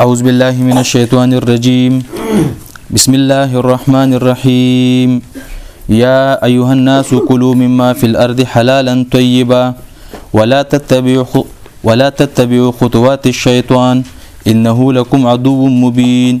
أعوذ بالله من الشيطان الرجيم بسم الله الرحمن الرحيم يا أيها الناس كلوا مما في الأرض حلالا طيبا ولا تتبعوا ولا تتبعوا خطوات الشيطان إنه لكم عدو مبين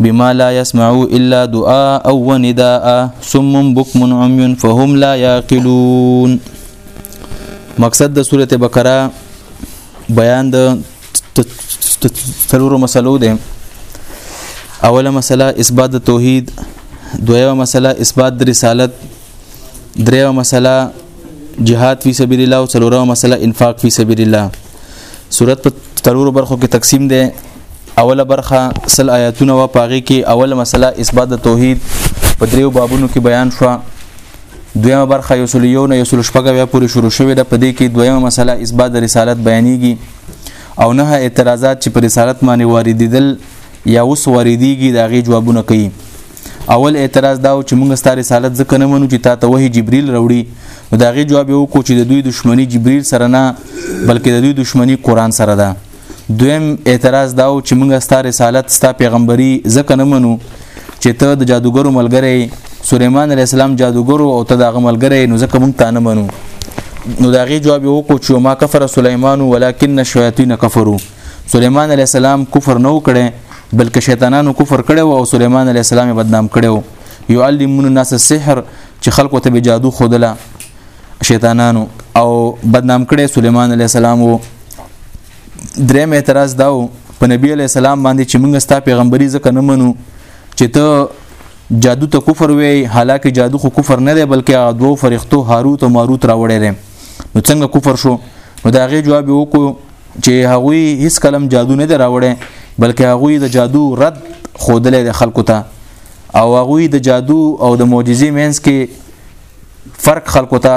بما لا يسمعوا الا دعاء او ونداء سم بكم عمي فهم لا يعقلون مقصد د سوره بقره بیان د تلورو مسلو ده اوله مسله اثبات د توحید دویمه مسله اثبات د رسالت دریمه مسله جهاد فی سبیل الله او څلورمه مسله انفاق فی سبیل الله صورت په تلورو برخو کې تقسیم ده اوله برخه سل آیاتونه و پاغي کې اوله مسله اثبات د توحید په دریو بابونو کې بیان شو دویمه برخه یو سل یو نه یو سل شپږه بیا پورې شروع شوې ده په دې کې دویمه مسله اثبات د رسالت بیانېږي او نه اعتراضات چې پر رسالت باندې واردېدل یا اوس واردېږي دا غي جوابونه کوي اول اعتراض دا چې موږ ستاره رسالت ځکه نه منو چې تا ته وਹੀ جبريل راوړي دا غي جواب یو کو چې د دوی دښمنی جبريل سره نه بلکې د دوی دښمنی قران سره ده دویم اعتراض داو چې موږ ستا رسالت ستا پیغمبري ځکه نه منو چې ته د جادوګرو ملګری سليمان عليه السلام جادوګرو او ته دغه ملګری نو ځکه موږ تا نه منو نو دا غي جواب یو کو چې ما کفر سليمان ولکن الشياطين كفروا سليمان عليه السلام کفر نه وکړي بلکې شیطانانو کفر کړي او سليمان عليه السلام بدنام کړي يعلمون الناس السحر چې خلکو ته به جادو خودله شیطانانو او بدنام کړي سليمان عليه السلام وو دریم اعتراض داو په نبی علی السلام باندې چې موږ ستا پیغمبري ځکه نه منو چې ته جادو ته کفر وی حالکه جادو خو کفر نه دی بلکې دوو فرښتو هاروت او ماروت راوړی دی نو څنګه کفر شو نو دا غي جواب وکړو چې هغوی هیڅ کلم جادو نه دی راوړی بلکې هغوی د جادو رد خودلې د خلکو ته او هغوی د جادو او د معجزې مینس کې فرق خلکو ته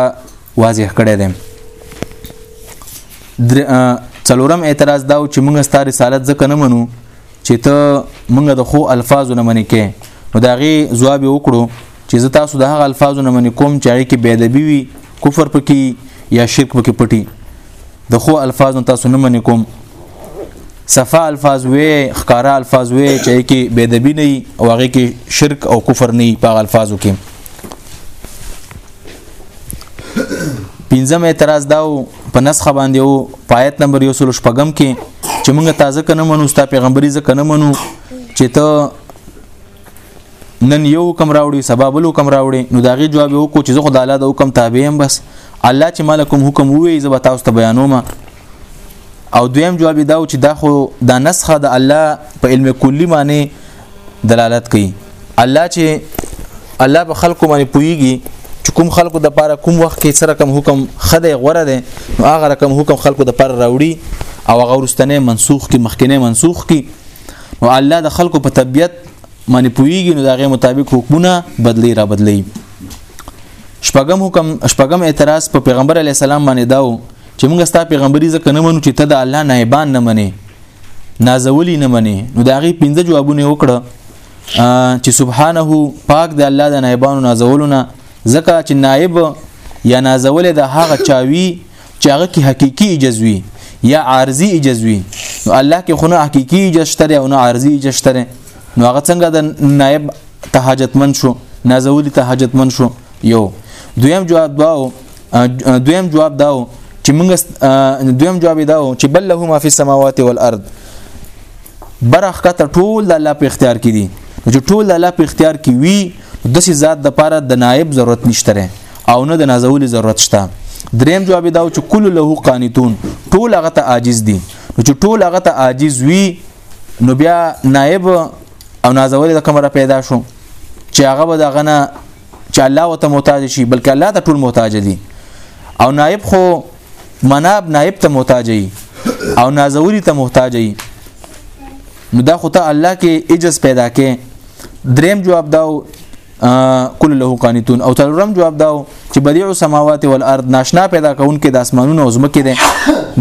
واضح کړی دی څلورم اعتراض دا چې موږ ستاره رسالت ځکه نه منو چې ته موږ د خو الفاظو نه منې کې نو دا غي جواب وکړو چې زه تاسو د هغه الفاظو نه منې کوم چې اړیکې بيدبي وي کفر پکې یا شرک پکې پټي د خو الفاظ نو تاسو نه منې کوم صفا الفاظ وې خکارا الفاظ وې چې کې بيدبي نه او هغه کې شرک او کفر نه په الفاظو کې پنځم اعتراض داو په نسخه باندې او پایت نمبر یو سلو شپږم کې چې موږ تازه کنه منو ستا پیغمبري ځکه نه منو چې ته نن یو حکم راوړي سبا بل حکم راوړي نو دا غي جواب وکړو چې زه خدای الله د حکم تابع یم بس الله چې مالکم حکم ووي زه به تاسو ته بیانوم او دویم جواب دا و چې دا خو دا نسخه د الله په علم کلی معنی دلالت کوي الله چې الله په خلکو باندې پويږي چې کوم خلکو د پاره کوم وخت کې سره کوم حکم خدای غوړه ده نو هغه کوم حکم خلکو د پاره راوړي او هغه ورستنه منسوخ کی مخکنه منسوخ کی نو الله د خلکو په طبیعت باندې پویږي نو دغه مطابق حکمونه بدلی را بدلی شپږم حکم شپږم اعتراض په پیغمبر علی السلام باندې داو چې موږ ستا پیغمبري ځکه نه منو چې ته د الله نایبان نه منې نازولی نه منې نو دا غي پنځه جوابونه وکړه چې سبحانه پاک د الله د نایبانو نازولونه ځکه چې نایب یا نازول د هغه چاوي چې هغه کې حقيقي اجازه وي یا عارضي اجازه وي نو الله کې خونه حقيقي اجازه شته او نه عارضي اجازه شته نو هغه څنګه د نائب ته حاجتمن شو نازولی ته حاجتمن شو یو دویم جواب داو دویم جواب داو چې موږ دویم جواب داو چې بل له ما فی السماوات والارض برخ کته ټول د الله په اختیار کې دي چې ټول د الله په اختیار کې وي د سي ذات د پاره د نائب ضرورت نشته او نه د نازولي ضرورت شته دریم جواب دا چې کل له قانتون ټول هغه ته عاجز دي نو چې ټول هغه ته عاجز وي نو بیا نائب او نازولي د کمره پیدا شو چې هغه به دغه نه چې الله وته محتاج شي بلکې الله ته ټول محتاج دي او نائب خو مناب نائب ته محتاج وي او نازولی ته محتاج وي نو دا خو ته الله کې عجز پیدا کې دریم جواب داو کل له قانتون او تلرم جواب داو چې بديع السماوات والارض ناشنا پیدا کون کې د اسمانونو او زمکه ده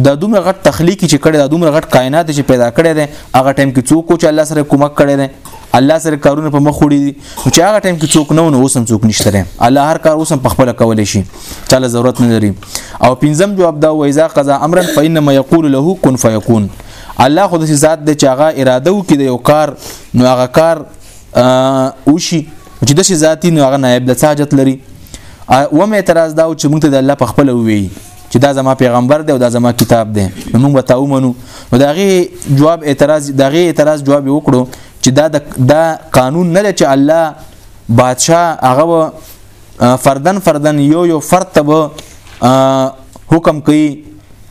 د دومره غټ تخلیقي چې کړي د دومره غټ کائنات چې پیدا کړي ده هغه ټیم کې څوک چې الله سره کومک کړي ده الله سره کارونه په مخ وړي چې هغه ټیم کې څوک نه ونه اوسم څوک نشته لري الله هر کار اوسم په خپل کول شي چاله ضرورت نه لري او پنځم جواب دا و اذا قضا امرا فانما يقول له كن فيكون الله خو د ذات د چاغه اراده وکړي د یو کار نو هغه کار او شي چې د شي ذاتی نو هغه نائب د حاجت لري و مې اعتراض داو چې موږ ته د الله په خپل وی چې دا زما پیغمبر دی او دا زما کتاب دی موږ به تاو منو نو دا غي جواب اعتراض دا غي اعتراض جواب وکړو چې دا دا قانون نه چې الله بادشاه هغه فردن فردن یو یو فرد ته حکم کوي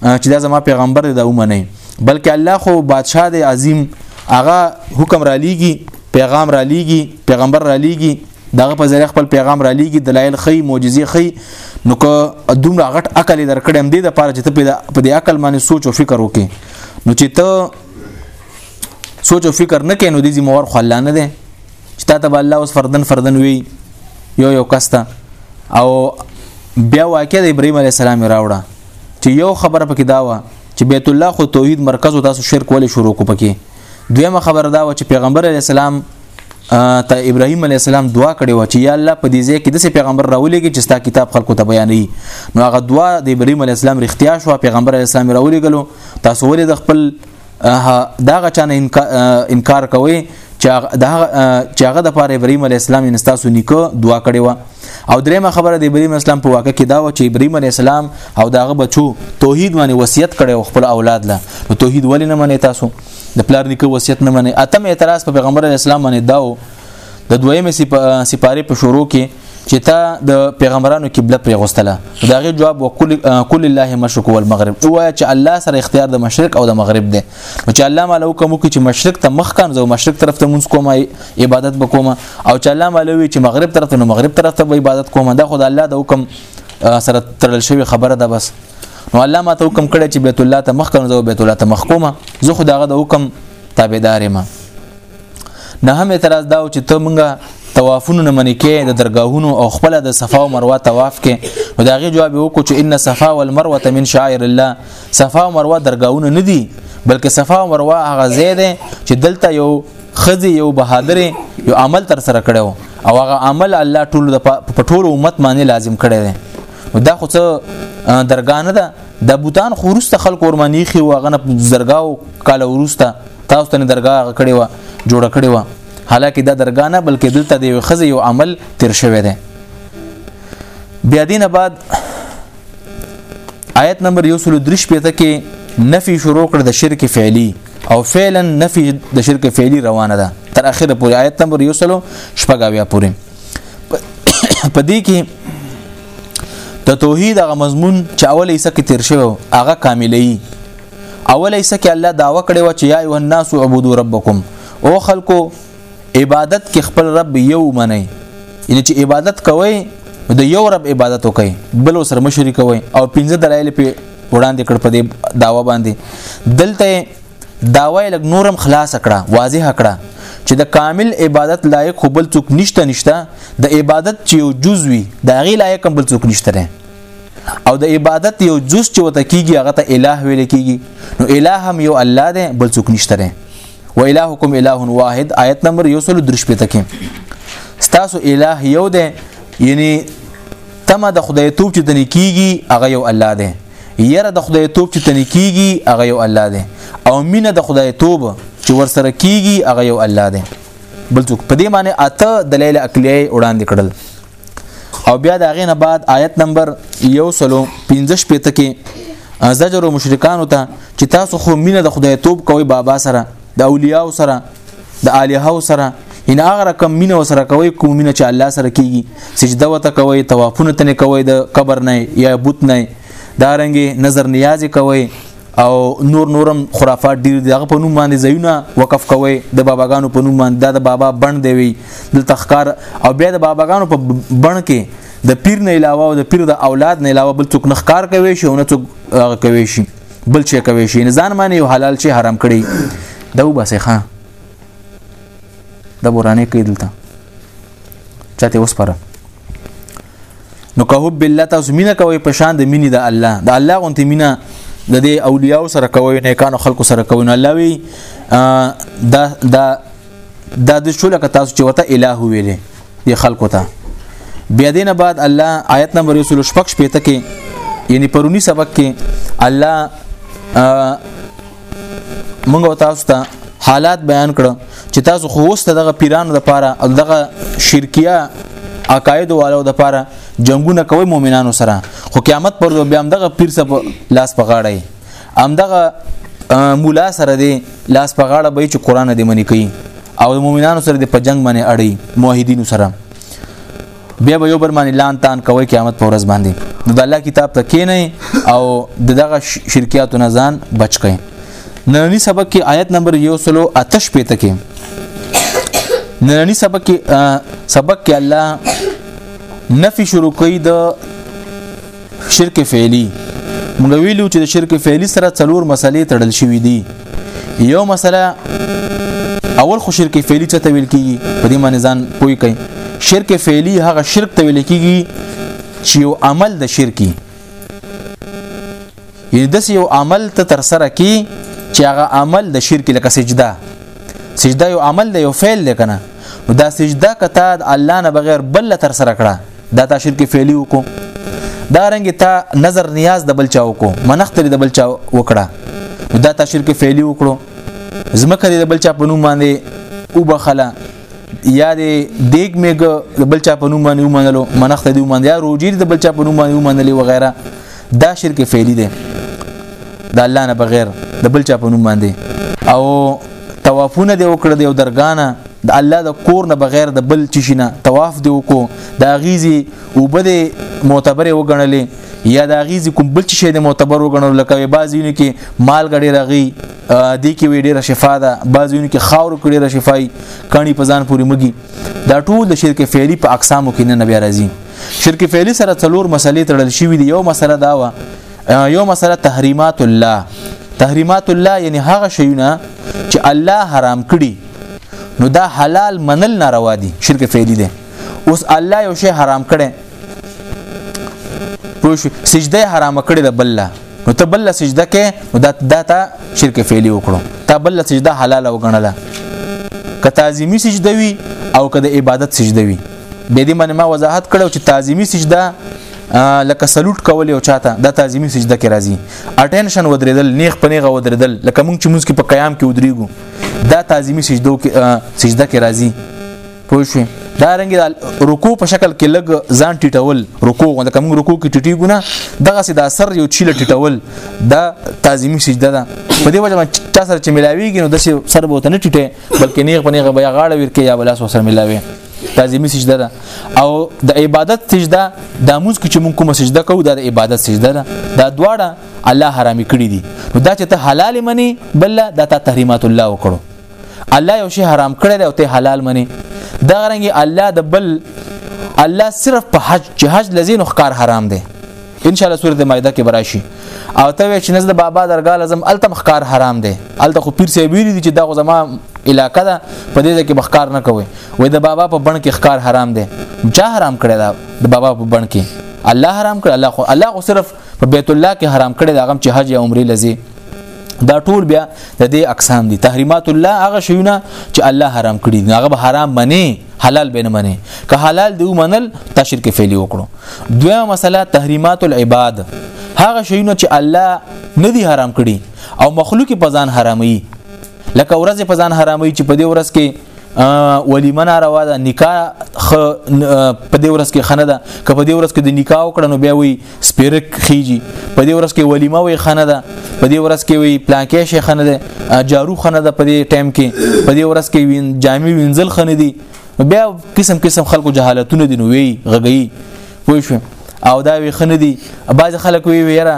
چې دا زما پیغمبر دی دا ومنئ بلکې الله خو بادشاه دی عظیم هغه حکم را لیږي پیغام را لیږي پیغمبر را لیږي دغه په ذریعه خپل پیغام را لیږي دلایل خي معجزې خي نو که دومره غټ عقل درکړم دې د پاره چې ته په دې عقل باندې سوچ او فکر وکې نو چې ته سوچ او فکر نه کینو دې زموږ خو الله نه دی چې تا ته الله اوس فردن فردن وی یو یو کستا او بیا واقع د ابراهيم عليه السلام راوړه چې یو خبره پکې دا و چې بیت الله خو توحید مرکز او تاسو شرک ولې شروع کو پکې دویمه خبره دا و چې پیغمبر علی السلام ته ابراهيم عليه السلام دعا کړې و چې یا الله په دې ځای کې د پیغمبر راولېږي چې ستا کتاب خلکو ته بیانې نو هغه دعا د ابراهيم عليه السلام رښتیا شو پیغمبر عليه السلام راولېګلو تاسو ولې د خپل دا غا چانه انکار کوي چې هغه د پاره ابراهيم عليه السلام ان تاسو نیکو دعا کړې و او درېمه خبره د ابراهيم اسلام په واقع کې دا و چې ابراهيم عليه السلام او داغه بچو توحید باندې وصیت کړي خپل اولاد له نو توحید ولې نه منې تاسو د پلار نیکو وصیت نه منې اتم اعتراض په پیغمبر اسلام باندې داو د دویمه سپاره په شروع کې چې تا د پیغمبرانو قبله پرې غوستله دا غي جواب وکول کل الله مشرق والمغرب او چې الله سره اختیار د مشرق او د مغرب دی نو چې الله مالو کوم کې چې مشرق ته مخ کان زو مشرق طرف ته مونږ کوم عبادت وکوم او چې الله مالو چې مغرب طرف ته نو مغرب طرف ته عبادت کوم دا خدای الله د حکم سره ترل شوی خبره ده بس نو الله ما ته حکم کړی چې بیت الله ته مخ کان زو بیت الله ته مخ کوم زه خدای غو د حکم تابعدار ما نه هم اعتراض دا و چې ته مونږه طوافونو نه منې کې د درگاهونو او خپل د صفا او مروه طواف کې نو دا غي جواب وکړو چې ان صفا والمروه من شعائر الله صفا او مروه درگاهونه نه دي بلکې صفا او مروه هغه ځای دی چې دلته یو خزي یو بهادر یو عمل تر سره کړو او هغه عمل الله ټول په ټول امت باندې لازم کړی دی دا خو څه درګانه ده د بوتان خورسته خلک ورمنې خي واغنه درګاو کال ورسته تاسو ته درګه کړی و جوړ کړی و حالکه دا درګه نه بلکې دلته د یو خزه یو عمل تیر شوی دی بیا دینه بعد آیت نمبر 133 پته کې نفي شروع کړ د شرک فعلی او فعلا نفي د شرک فعلی روانه ده تر اخره پورې آیت نمبر 133 شپږاویا پورې پدې کې د توحید هغه مضمون چې اول یې سکه تیر شوی هغه کاملې اول ایسه کې الله داوا کړې و چې یا ایه الناس عبدو ربکم او خلکو عبادت کې خپل رب یو منئ یعنی چې عبادت کوئ د یو رب عبادت وکئ بل سره مشرک کوئ او پنځه دلایل په وړاندې کړ په دې داوا باندې دلته داوا لګ نورم خلاص کړه واضح کړه چې د کامل عبادت لایق خو بل څوک نشته نشته د عبادت چې یو جزوي د غي لایق بل څوک نشته او د عبادت یو جز چې وته کیږي هغه ته الٰه ویل کیږي نو الٰه هم یو الله دی بل څوک نشته دی و الٰهکم الٰه واحد آیت نمبر 133 پته کې ستاسو الٰه یو دی یعنی تمه د خدای توپ چې تنه کیږي هغه یو الله دی یره د خدای توپ چې تنه کیږي هغه یو الله دی او مینه د خدای توب چې ورسره کیږي هغه یو الله دی بل څوک په دې معنی اته دلایل عقلیه وړاندې کړل او بیا دا غینه بعد آیت نمبر یو سلو 15 پته کې زجر او مشرکان ته چې تاسو خو مینه د خدای توپ کوي بابا سره د اولیاء سره د الها سره ان هغه رقم مینه سره کوي کوم مینه چې الله سره کیږي سجده وته کوي توافونه تنه کوي د قبر نه یا بوت نه دارنګي نظر نیاز کوي او نور نورم خرافات ډیر دغه په نوم باندې زیونه وقف کوي د باباګانو په نوم باندې دا د بابا بند دی وي د تخکار او بیا د باباګانو په بند کې د پیر نه علاوه او د پیر د اولاد نه علاوه بل څوک نخکار کوي شي او نه څوک کوي شي بل شي کوي شي نزان باندې یو حلال شي حرام کړي دا وباسه ښا د بورانه کې دلته چاته وسپره نو که حب الله تاسو مینه کوي په شان د مینې د الله د الله غونته مینه د دې اولیاء سره کوي نه کانو خلکو سره کوي نو الله وی دا دا دا د شو لکه تاسو چې وته الٰه ویلې د خلکو ته بیا دینه بعد الله آیت نمبر 116 پېته کې یعنی پرونی سبق کې الله موږ تاسو ته حالات بیان کړو چې تاسو خو اوس دغه پیرانو لپاره او دغه شرکیه عقاید والو لپاره جنگونه کوي مؤمنانو سره خو قیامت پر ورځ بیا دغه پیر سره لاس په غاړه ای ام دغه مولا سره دی لاس په غاړه به چې قران دې منی کوي او مؤمنانو سره دې په جنگ باندې اړي موحدینو سره بیا به یو بر باندې لان تان کوي قیامت پر ورځ باندې نو د الله کتاب ته کینې او دغه شرکیاتو نه ځان بچ کړئ نننی سبق کې آیت نمبر 108 پته کې نننی سبق کې سبق کې الله نفي شروع کوي د شرک فعلی موږ ویلو چې د شرک فعلی سره څلور مسلې تړل شوې دي یو مسله اول خو شرک فعلی څه ته ویل کیږي په دې معنی ځان پوي کوي شرک فعلی هغه شرک ته ویل کیږي چې یو عمل د شرکی یعنی د یو عمل ته تر سره کی چې هغه عمل د شرک لکه سجده سجده یو عمل دی یو فعل دی کنه دا سجده کته الله نه بغیر بل تر سره کړه دا تا شرک فعلی وکړو دا رنګ تا نظر نیاز د بل چا وکړو منختری د بل چا وکړه دا تا شرک فعلی وکړو زمکه د بل چا په نوم باندې وبخله یا د دیګ میګ د بل چا په نوم باندې ومنلو منخت دی ومنل یا روجیر د بل چا په نوم باندې ومنلې وغیرہ دا شرک فعلی دی د الله نه بغیر د بل چا په نوم باندې او توافونه دی وکړه دی او درګانه د الله د کور نه بغیر د بل چی شنه طواف دی وکړو د غیزي او بده معتبر وګڼلې یا د غیزي کوم بل چی د معتبر وګڼل لکه بعضینو کې مال غړي رغي دی کې وی ډیره شفا ده بعضینو کې خاور کړي را شفای کانی پزان پوری مګي دا ټول د شرک فعلی په اقسامو کې نه بیا راځي شرک فعلی سره څلور مسلې تړل شوې دي یو مسله دا و یو مسله تحریمات الله تحریمات الله یعنی هغه شیونه چې الله حرام کړي نو دا حلال منل ناروا دي شرک فعلی دي اوس الله یو شی حرام کړي پوه سجده حرام کړي د بل نو ته بل سجده کې دا دا تا شرک فعلی وکړو تا بل سجده حلال وګڼله که تعظیمی سجده وي او که د عبادت سجده وي به دې باندې ما وضاحت کړو چې تعظیمی سجده لکه سلوټ کول او چاته د تعظیمی سجده کې راځي اټینشن ودرېدل نیخ پنی غو ودرېدل لکه مونږ چې مونږ کې په قیام کې ودرېګو دا تعظیمی سجده کې سجده کې راځي پوه شئ دا رنګ د رکوع په شکل کې لګ ځان ټټول رکوع غونډه کوم رکوع کې ټټي ګونه دغه سي د سر یو چیل ټټول دا تعظیمی سجده ده په دې وجه چا سره چې ملاويږي نو د سر بوته نه ټټه بلکې نیغ پنیغه بیا غاړه ورکه یا بلاس وسره ملاوي لازمي سجده ده او د عبادت سجده د موږ کې چې موږ کوم سجده کوو د عبادت سجده ده دا دواړه الله حرامي کړی دي نو دا چې ته حلال منی بل دا ته تحریمات الله وکړو الله یو شی حرام کړی دی او ته حلال منی دا غرنګي الله د بل الله صرف په حج چې حج لذین خکار حرام دی ان شاء الله سورته مائده کې براشي او ته چې نزد بابا درګه لازم التم خکار حرام دی الته خو پیر سی ویری دي چې دا زما علاقه ده په دې کې بخکار نه کوي وې د بابا په بڼ کې خکار حرام دی چا حرام کړی دا د بابا په بڼ کې الله حرام کړ الله خو الله خو صرف په بیت الله کې حرام کړی دا غم چې حج یا عمره لذي دا ټول بیا د دې اقسام دي تحریمات الله هغه شیونه چې الله حرام کړی دي هغه به حرام منی حلال به نه منی که حلال دی منل تشرک کې فعلی وکړو دویمه مسله تحریمات العباد هغه شیونه چې الله نه دي حرام کړی او مخلوق په ځان حرامي لکه ورځ په ځان حرامي چې په دې ورځ کې ولیمه ناروا ده نکاح په دې ورځ کې خنه ده که په دې ورځ کې د نکاح وکړنو بیا وي سپیرک خيږي په دې ورځ کې ولیمه وي خنه ده په دې ورځ کې وي پلانکې شي خنه ده جارو خنه ده په دې ټایم کې په دې ورځ کې وین جامع وینځل خنه دي بیا قسم قسم خلکو جهالتونه دي نو وی غږی پوه شو او دا وی خنه دي بعض خلک وی ویره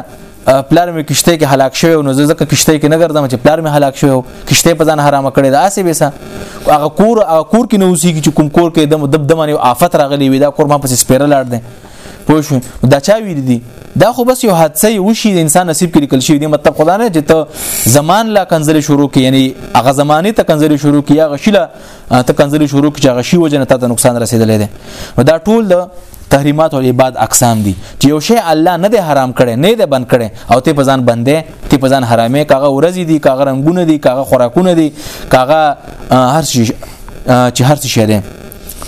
پلار مې کشته کې هلاک شوی نو زه ځکه کشته کې نه ګرځم چې پلار مې هلاک شوی کشته په ځان حرام کړی دا اسې بیسه هغه کور هغه کور کې نه اوسېږي چې کوم کور کې د دب دمنه آفت راغلی وي دا کور ما پسې سپیره لاړ دی پوه شو دا چا ویل دي دا خو بس یو حادثه وشي د انسان نصیب کې لیکل شوی دی مطلب خدا نه چې ته زمان لا کنزل شروع کې یعنی هغه زمانه ته کنزل شروع کې هغه شیله ته کنزل شروع کې هغه شی وجنه ته نقصان رسیدلې ده نو دا ټول د تحریمات او عباد اقسام دي چې یو شی الله نه دی حرام کړي نه دی بند کړي او ته په ځان بندې ته په ځان حرامې کاغه ورځي دي کاغه رنگونه دي کاغه خوراکونه دي کاغه هر شي چې هر څه شي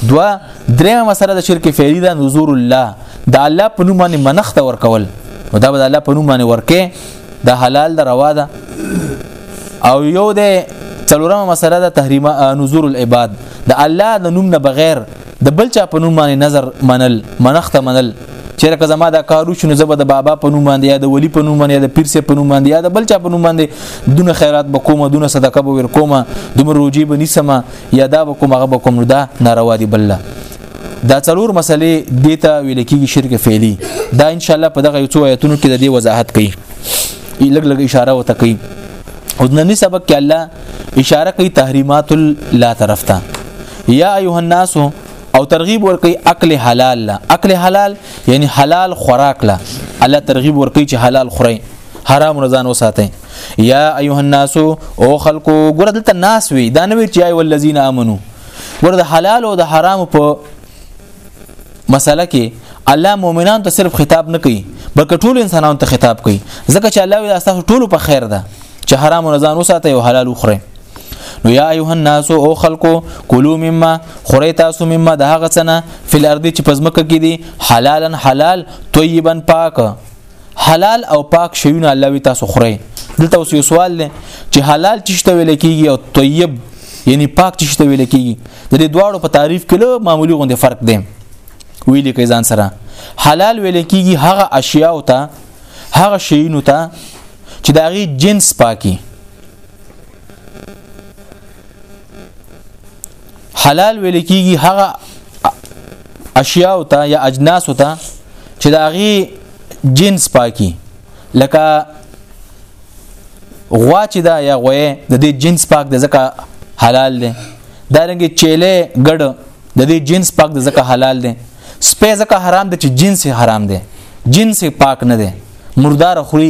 دوا درېمه مسله د شرک فعلی ده نذور الله د الله په نوم باندې منښت ورکول نو دا به د الله په نوم باندې ورکه د حلال د روا ده او یو د څلورمه مسله ده تحریم نذور العباد د الله د نوم نه بغیر د بل چا په نوم باندې نظر منل منښت منل چیرې که زما دا کارو شنو زبه د بابا په نوم باندې یا د ولی په نوم باندې یا د پیر سه په نوم باندې یا د بل چا په نوم باندې دونه خیرات بکوم دونه صدقه به ور کوم دومره روجي به نیسم یا دا به کوم هغه به کوم دا ناروا دی بل دا څلور مسلې دیتا ویل کېږي شرک فعلی دا ان شاء الله په دغه یو څو آیتونو کې د دې وضاحت کوي لګ لګ اشاره وته کوي او د نن سبق کې الله اشاره کوي تحریمات لا طرف ته یا ایه الناس او ترغیب ورکي عقل حلال لا عقل حلال یعنی حلال خوراک لا الله ترغیب ورکي چې حلال خوري حرام نه ځان وساتئ یا ایه الناس او خلقو ګره دلته ناس وي دا نه وی چې ای ولذین امنو ګره د حلال او د حرام په مسله کې الله مؤمنان ته صرف خطاب نه کوي بلکې ټول انسانانو ته خطاب کوي ځکه چې الله وی تاسو ټول په خیر ده چې حرام نه ځان وساتئ او حلال وخورئ نو یا ایه الناس او خلقو کلوا مما خوري تاسو مما د هغه څنه فل ارض چې پزمکه کې دي حلالا حلال طیبا پاک حلال او پاک شیونه الله وی تاسو خورئ دلته اوس یو سوال دی چې حلال چشته ویل کیږي او طیب یعنی پاک چشته ویل کیږي د دې دواړو په تعریف کې له معمولی غونډه فرق دی ویل کې ځان سره حلال ویل کیږي هغه اشیاء او ته هغه شیونه ته چې داغي جنس پاکي حلال ویل کیږي هغه اشیاء او ته یا اجناس او ته چې دا غي جنس پاکي لکه غوا چې دا یا غوې د دې جنس پاک د زکه حلال دي دا رنګ چيله ګډ د دې جنس پاک د زکه حلال دي سپې زکه حرام دي چې جنس حرام دي جنس پاک نه دي مردار خوري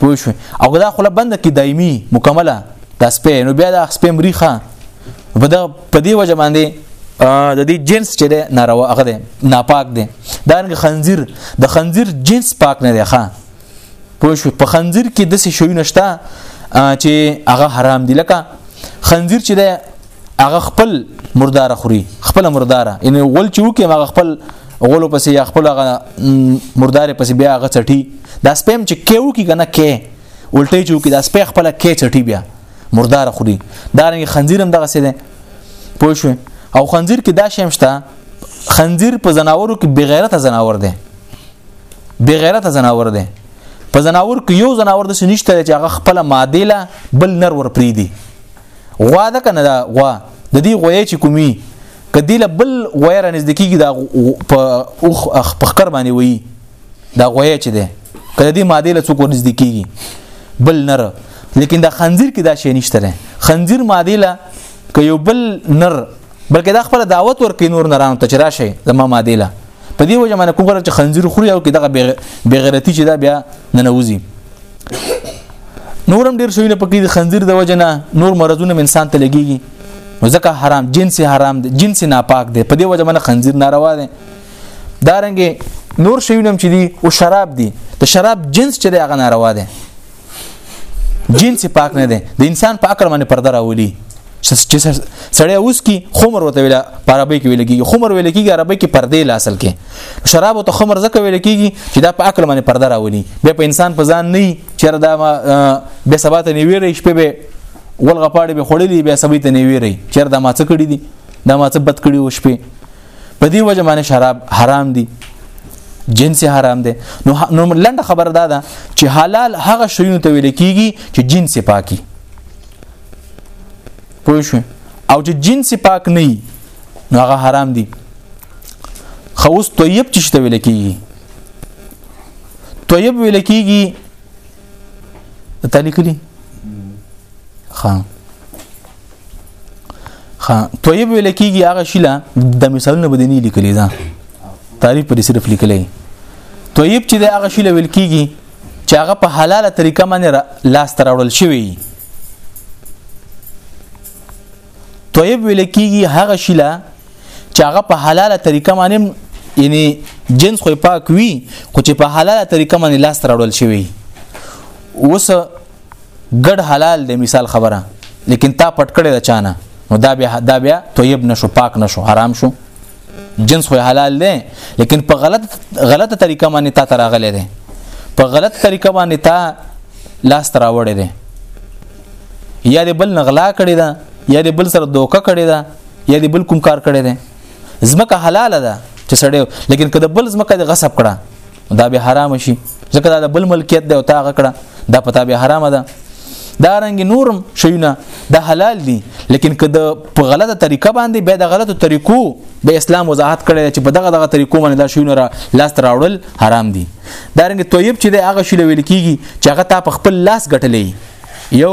پوه شو او دا خوله بنده کې دایمي مکمله دا سپې نو بیا دا سپې مریخه په دا په دی وجه باندې د دې جنس چې ده ناروا هغه ده ناپاک ده دا رنګ خنزیر د خنزیر جنس پاک نه دی ښا پوه شو په خنزیر کې د څه شوی نشته چې هغه حرام دی لکه خنزیر چې ده هغه خپل مردار خوري خپل مردار ان غول چې وکي هغه خپل غولو پسې یا خپل هغه مردار پسې بیا هغه چټي دا سپم چې کیو کی کنه کې الټه جو کی دا سپې خپل کې چټي بیا مردار خوري دا رنګ خنزیر هم دغه څه ده پوه شو او خنزیر کې دا شیم شته خنزیر په زناورو کې بغیرته زناور ده بغیرته زناور ده په زناور کې یو زناور د سنشته چې هغه خپل ماده له بل نر ور پری دی غوا ده کنه دا غوا د دې غوې چې کومي کدی له بل غوې را نږدې کیږي دا په اوخ اخ په خکر باندې وي دا غوې چې ده کله دې ماده له څوک نږدې کیږي بل نر لیکن دا خنزیر کې دا شی نشته ده خنزیر ماده له که یو بل نر بلکې دا خپل دعوت ورکې نور نرانو ته چرآ شي زما ماده له په دې وجه باندې کوم چې خنزیر خوري او کې دغه بغیرتی چې دا بیا ننوزي نورم ډیر شوی نه پکې د خنزیر د وجنه نور مرزونه انسان ته لګيږي نو ځکه حرام جنس حرام دی جنس ناپاک دی په دې وجه باندې خنزیر ناروا دی دا رنګ نور شوی نم چې دی او شراب دی د شراب جنس چې دی هغه ناروا دی جنس پاک نه دی د انسان په عقل باندې پرده راولي چې سړی اوس کی خمر وته ویل په عربی کې ویل کیږي خمر ویل کیږي عربی کې پردې لاسل کې شراب او خمر زکه ویل کیږي چې دا په عقل باندې پرده راولي به په انسان په ځان نه چر دا به سبات نه ویری شپه به ولغه پاړې به خړلې به سبې ته نه ویری چر دا ما څه کړی دي دا ما څه بد کړی او شپه په دې وجه باندې شراب حرام دي جنس حرام دی نو نو لنډه خبره ده چې حلال هغه شیونه ته ویل کیږي چې جنس پاکي پوه شو او چې جنس پاک نه وي نو هغه حرام دي خوس طیب چې شته ویل کېږي طیب ویل کېږي تعالی کلی خان خان طیب ویل کېږي هغه شیله د مثالونه بدني لیکلې ده تعریف پر صرف لیکلې طیب چې د هغه شیله ویل کېږي چې هغه په حلاله طریقه باندې لاس تراوړل شوی طيب ویل کیږي هغه شیله چې هغه په حلاله طریقه باندې یعنی جنس خو پاک وي خو چې په حلاله طریقه باندې لاس تراوړل شوی اوس ګډ حلال دی مثال خبره لیکن تا پټ کړی د چانه نو دا بیا دا بیا طيب نشو پاک نشو حرام شو جنس خو حلال دی لیکن په غلط غلطه طریقه باندې تا تراغلې دی په غلط طریقه باندې تا لاس تراوړې دی یا دې بل نغلا کړی دا یا دې بل سره دوکه کړی دا یا دې بل کوم کار کړی دی زمکه حلاله ده چې سړی لیکن کله بل زمکه د غصب کړه دا به حرام شي ځکه دا د بل ملکیت دی او تا غکړه دا پتا به حرام ده دا رنګ نورم شیونه د حلال دي لیکن که د په غلطه طریقه باندې به د غلطو طریقو د اسلام وضاحت کړي چې په دغه دغه طریقو باندې دا شیونه را لاس راوړل حرام دي دا رنګ طیب چې د هغه شی ویل کیږي چې هغه تا په خپل لاس ګټلې یو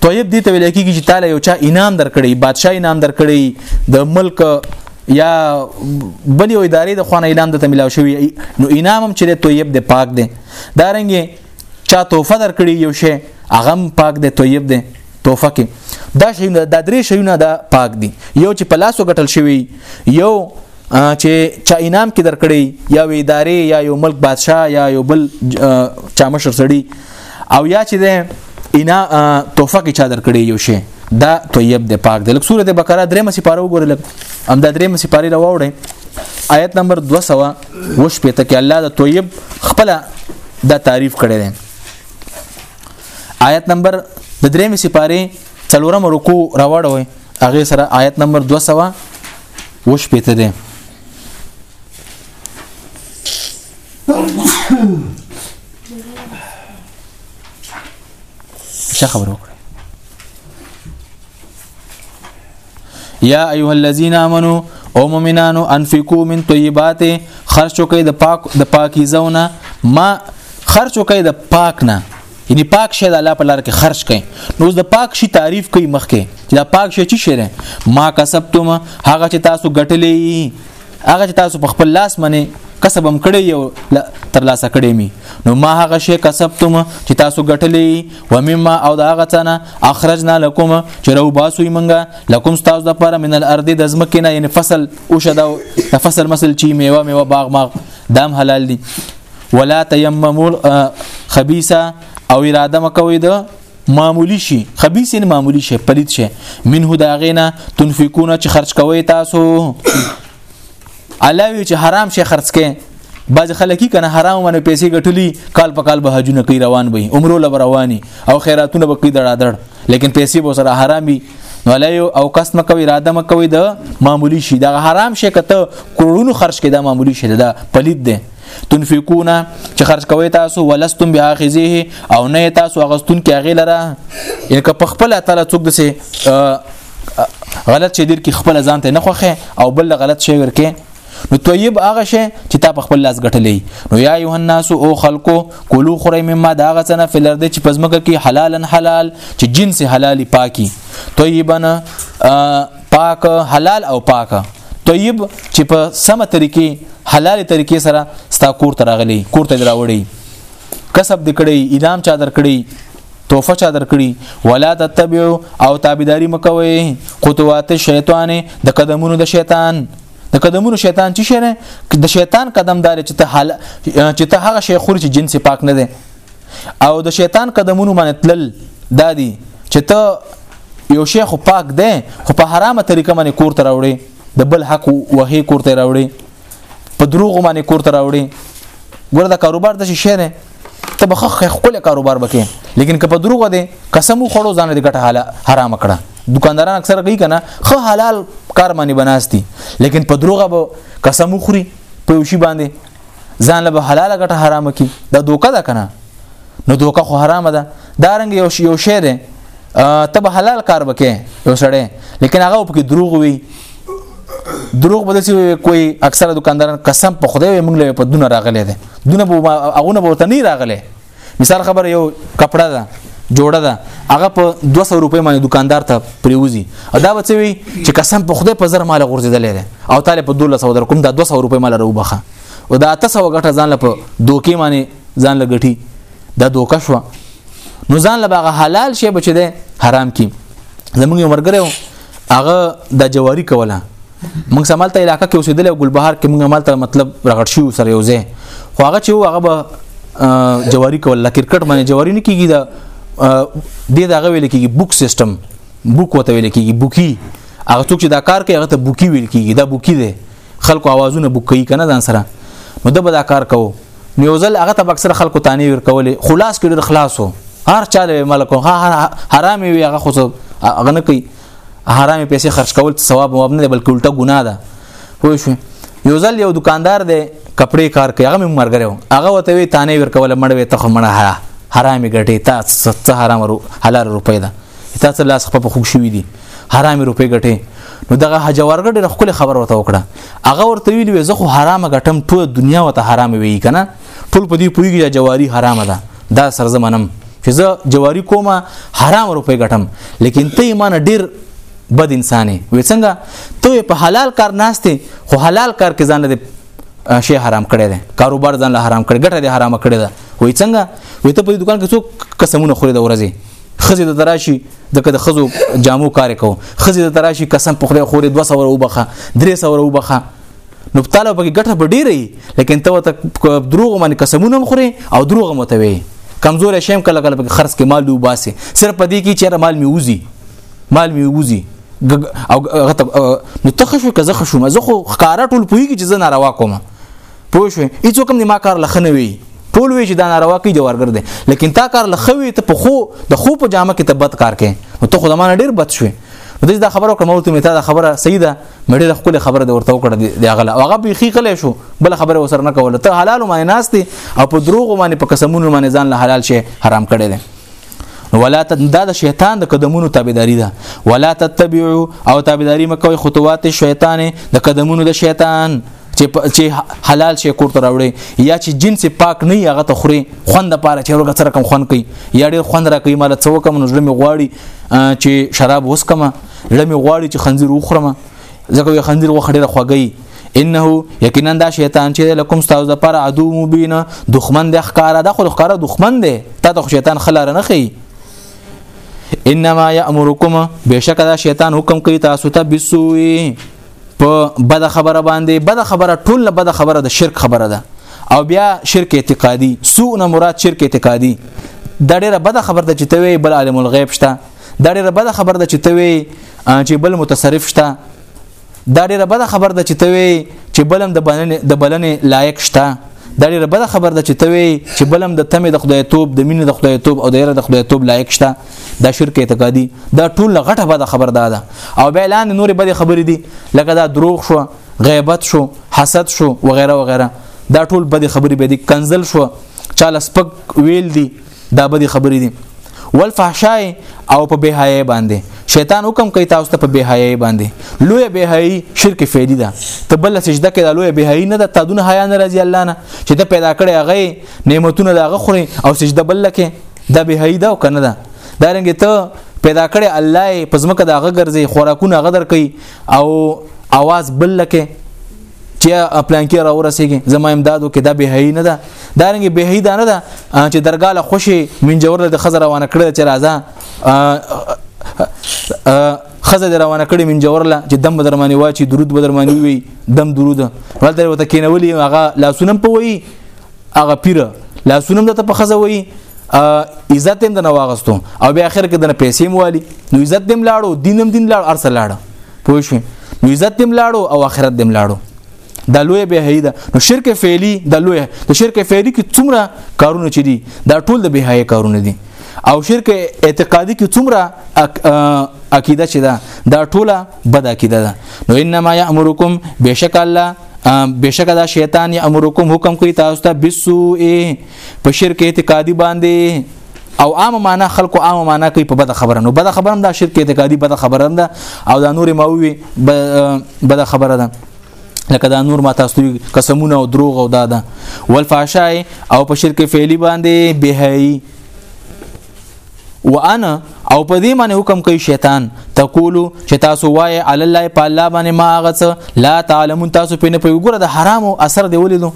طیب دي ته ویل کېږي چې تعالی یو چا انعام درکړي بادشاہ انعام درکړي د ملک یا بل یو ادارې د خوانه اعلان د تملاو شوی نو انعام هم چې طیب د پاک دی دا رنګ چا توفه درکړي یو شی هغه پاک دی طیب دی توفه کې دا شیونه د درې شیونه د پاک دي یو چې په لاسو ګټل شوی یو چې چا انعام کې درکړي یا وی ادارې یا یو ملک بادشاه یا یو بل چا مشر سړي او یا چې ده انا توفه کې چا درکړي یو شی دا طیب د پاک د لک سورته بقره درې مسی پاره وګورل ام دا درې مسی پاره راوړې آیت نمبر 200 وش پته کې الله د طیب خپل دا تعریف کړی دی آیت نمبر د درې مسی پاره څلورم رکو راوړوي هغه سره آیت نمبر 200 اوه شپېته دی څه خبر وکړه یا ایها الذین آمنو او مؤمنانو انفقوا من طیبات خرچو کوي د پاک د پاکیزونه ما خرچو کوي د پاک نه یعنی پاک شی د الله په لار کې خرج کړي نو د پاک شی تعریف کوي مخکې چې دا پاک شی چی شری ما کسبتم هغه چې تاسو ګټلې هغه چې تاسو په خپل لاس باندې کسب هم کړی یو تر لاسه کړی می نو ما هغه شی کسبتم چې تاسو ګټلې و مما او دا هغه څنګه اخرجنا لكم چې رو باسو یمنګه لكم تاسو د پاره من الارض د زمکه نه یعنی فصل او شدا فصل مسل چی میوه میوه باغ ما دام حلال دي ولا تیممو خبيثه او اراده مکوي د معمولی شي خبيث یعنی معمولی شي پلید شي منه دا غینا تنفقون چې خرج کوي تاسو علاوه چې حرام شي خرج کوي بعض خلک کنه حرام باندې پیسې ګټلي کال په کال به حجونه کوي روان وي عمره لبر رواني او خیراتونه به کوي دړادړ لیکن پیسې به سره حرامي ولای او کس مکوي اراده مکوي د معمولی شي دا حرام شي کته کورونو خرج کړي دا معمولی شي دا پلید دی تنفقون چې خرج کوي تاسو ولستم بها خزيه او نه تاسو غستون کې هغه لره یک په خپل تعالی څوک دسه غلط شي دیر کې خپل ځان ته نه خوخه او بل غلط شي ورکه نو طیب هغه شی چې تا په خپل لاس غټلې نو یا ایه الناس او خلقو کلو خوري مما دا هغه څنګه فلر دې چې پزمکه کې حلالن حلال چې جنس حلالي پاکي طیبن پاک حلال او پاک طیب چې په سمه طریقې حلال طریقې سره ستا کور ته راغلی کور ته دراوړي کسب د کړي انعام چا در کړي توفه چا در کړي ولا تتبعوا او تابعداري مکوي خطوات شیطان د قدمونو د شیطان د قدمونو شیطان چې شره د شیطان قدم دار چې ته حال چې ته هغه شیخور چې جنس پاک نه دی او د شیطان قدمونو باندې تلل دادی چې ته یو شیخ پاک دی خو په حرامه طریقه باندې کور ته راوړي د بل حق وهي کور ته راوړي په دروغ باندې کور ته راوړي ګوره دا کاروبار د شي نه ته به خپل کاروبار وکې لیکن که په دروغ دی قسم خوړو ځان دې ګټه حاله حرام کړه دکانداران اکثر کوي کنه خو حلال کار باندې بناستي لیکن په دروغ به قسم خوري په وشي باندې ځان له حلاله ګټه حرامه کی دا دوکه ده کنه نو دوکه خو حرامه ده دا رنګ یو یو شی ده ته به حلال کار وکې یو سړی لیکن هغه په کې دروغ وي دروغ به دسی کوئی اکثره دکانداران قسم په خدای مونږ له په دونه راغلي دي دونه به هغه نه بوته نه راغلي مثال خبر یو کپڑا ده جوړه ده هغه په 200 روپۍ باندې دکاندار ته پریوزي ادا بچوي چې قسم په خوده په زر مال غورځیدل لري او طالب په 1200 در کوم دا 200 روپۍ مال روبخه او دا 300 غټه ځان له دوکې باندې ځان له غټي دا دوکه شو نو ځان له باغه حلال شي بچي ده حرام کی زمونږ مرګره هغه د جواری کوله موږ سمالته علاقې کې اوسېدل او ګلبهار کې موږ مالته مطلب رغړ شو سره یو ځای خو هغه چې هغه به جواری کوله کرکټ باندې جواری نه کیږي دا د دغه ویل کیږي بوک سیستم بوک وته ویل کیږي بوکی هغه څوک چې دا کار کوي هغه ته بوکی ویل کیږي دا بوکی دی خلکو आवाजونه بوک کوي کنه ځان سره نو د بدا کار کوو نو یو ځل هغه ته اکثر خلکو تانی ور کولې خلاص کړي خلاصو هر چاله ملک حرام وي هغه خو هغه نه کوي حرام پیسې خرج کول ثواب مو نه بلکې الټه ګناه ده پوه شو یو ځل یو دکاندار دی کپڑے کار کوي هغه مې مرګره هغه وته وی تانه ور کوله مړ وی ته خمړه ها حرامي ګټي تا څه حرام رو حلال روپې ده تا څه لاس خپ په خوښ شوې دي حرامي روپې ګټې نو دغه حج ورګ ډېر خپل خبر وته وکړه هغه ورته ویل وې زه خو حرامه ګټم ټول دنیا وته حرام وی کنه ټول په دې پویږي جواری حرامه ده دا سرزمنم چې زه جواری کومه حرام روپې ګټم لیکن ته ایمان ډېر بد انسانې وې څنګه ته په حلال کار ناشته خو حلال کار کې ځان دې شی حرام کړی دی کاروبار ځان له حرام کړی ګټه دې حرام کړی ده وې څنګه وې ته په دکان کې څوک قسمونه خوري د ورځې خزه د تراشي د کده خزو جامو کار کو خزه د تراشي قسم په خدای خوري 200 ور وبخه 300 ور وبخه نو طالب به ګټه به ډیره لیکن ته ته دروغ باندې قسمونه مخوري او دروغ متوي کمزور شیم کله کله په خرڅ کې مال وباسي صرف په دې کې چې مال میوزي مال میوزي او نو تخشو که زه خشوم زه خو خکاره ټول پوي چې زه ناروا کوم پوه شو هیڅوک هم ما کار لخنه وی ټول وی چې دا ناروا کوي جوارګر دی لیکن تا کار لخوي ته په خو د خو په جامه کې ته بد کار کوي نو ته خو زمانه ډیر بد شوې د دې دا خبره کوم ورته مې تا دا خبره صحیح ده مې ډېر خپل خبره د ورته وکړه دی غلا هغه به خې کله شو بل خبره وسر نه کوله ته حلال معنی ناشتي او په دروغ معنی په قسمونو معنی ځان له حلال شي حرام کړي دي ولا دا د شیطان د قدمونو تابعداري ده ولا تتبعوا او تابعداري مکوې خطوات شیطان د قدمونو د شیطان چې چې حلال شي کور ته راوړي یا چې جنس پاک نه هغه ته خوري خوند لپاره چې ورګه سره کم خوند کوي یا ډیر خوند را کوي مال څو کم نو ځلمي غواړي چې شراب وس کما لمي غواړي چې خنزیر وخورم ځکه یو خنزیر وخړي را خوګي انه یقینا دا شیطان چې لکم تاسو د پر عدو مبین دښمن د ښکارا د خو ښکارا دښمن دی تا ته شیطان خلاره نه خي انما یامرکم بشک دا شیطان حکم کوي تاسو ته بسوی په بد خبره باندې بد خبره ټول بد خبره د شرک خبره ده او بیا شرک اعتقادي سوء نه مراد شرک اعتقادي دا ډیره بد خبره ده چې ته وی بل عالم الغیب شته دا ډیره بد خبره ده چې ته وی چې بل متصرف شته دا ډیره بد خبره ده چې ته وی چې بلم د بلنې د بلنې لایق شته دا ډیره بد خبره ده چې ته وی چې بلم د تمه د خدای توپ د مینې د خدای توپ او د یره د خدای توپ لایق شته دا شرک اعتقادي دا ټول نه غټه بده خبر ده ده او بیا لاندې نورې بده خبرې دي لکه دا دروغ شو غیبت شو حسد شو وغیرہ وغیرہ دا ټول بده خبرې به دي کنزل شو چاله سپک ویل دي دا بده خبرې دي والفحشاء او په بهایه باندې شیطان حکم کوي تاسو ته په بهایه باندې لوی بهایي شرک فعلی ده ته بل سجده کې د لوی بهایي نه د تادونه حیا نه راځي الله نه چې ته پیدا کړې هغه نعمتونه دغه خوري او سجده بل کې دا به هی دا کنه دا دا رنګ ته پیدا کړي الله په زمکه دا غګرځي خوراکونه غدر کوي او आवाज بل لکه چې پلان کې را ورسېږي زما امدادو کې دا به هی نه ده دا رنګ به هی دا نه ده چې درګاله خوشي من جوړ د خزر روانه کړل چې راځه خزه در روانه کړي من جوړله چې دم بدرمانی وا چې درود بدرمانی وي دم درود ولته وته کینولې هغه لاسونم په وی هغه پیر لاسونه د ته په خزه وي عزت هم د نه واغستو او بیا اخر کې د نه پیسې موالي نو عزت دم لاړو دینم دین لاړ ارسل لاړ پوه شو نو عزت دم لاړو او اخرت دم لاړو دا لوی به هیدا نو شرک فعلی دا لوی د شرک فعلی کې څومره کارونه چي دي دا ټول د بهای کارونه دي او شرک اعتقادي کې څومره عقیده چې دا دا ټوله بد عقیده ده نو انما یامرکم بشک الله بشک دا شیطان یامرکم حکم کوي تاسو ته بسوء په شرک اعتقادي باندې او عام معنا خلکو عام معنا کوي په بده خبره نو بده خبره هم دا شرک اعتقادي بده خبره ده او دا نور ماوي بده خبره ده لکه دا نور ما تاسو قسمونه او دروغ او دا ده والفحشاء او په شرک فعلی باندې بهایي وانا او په دې باندې حکم کوي شیطان تقولو چې تاسو وای علی الله په الله باندې ما هغه څه لا تعلمون تاسو په نه په ګوره د حرامو اثر دی ولیدو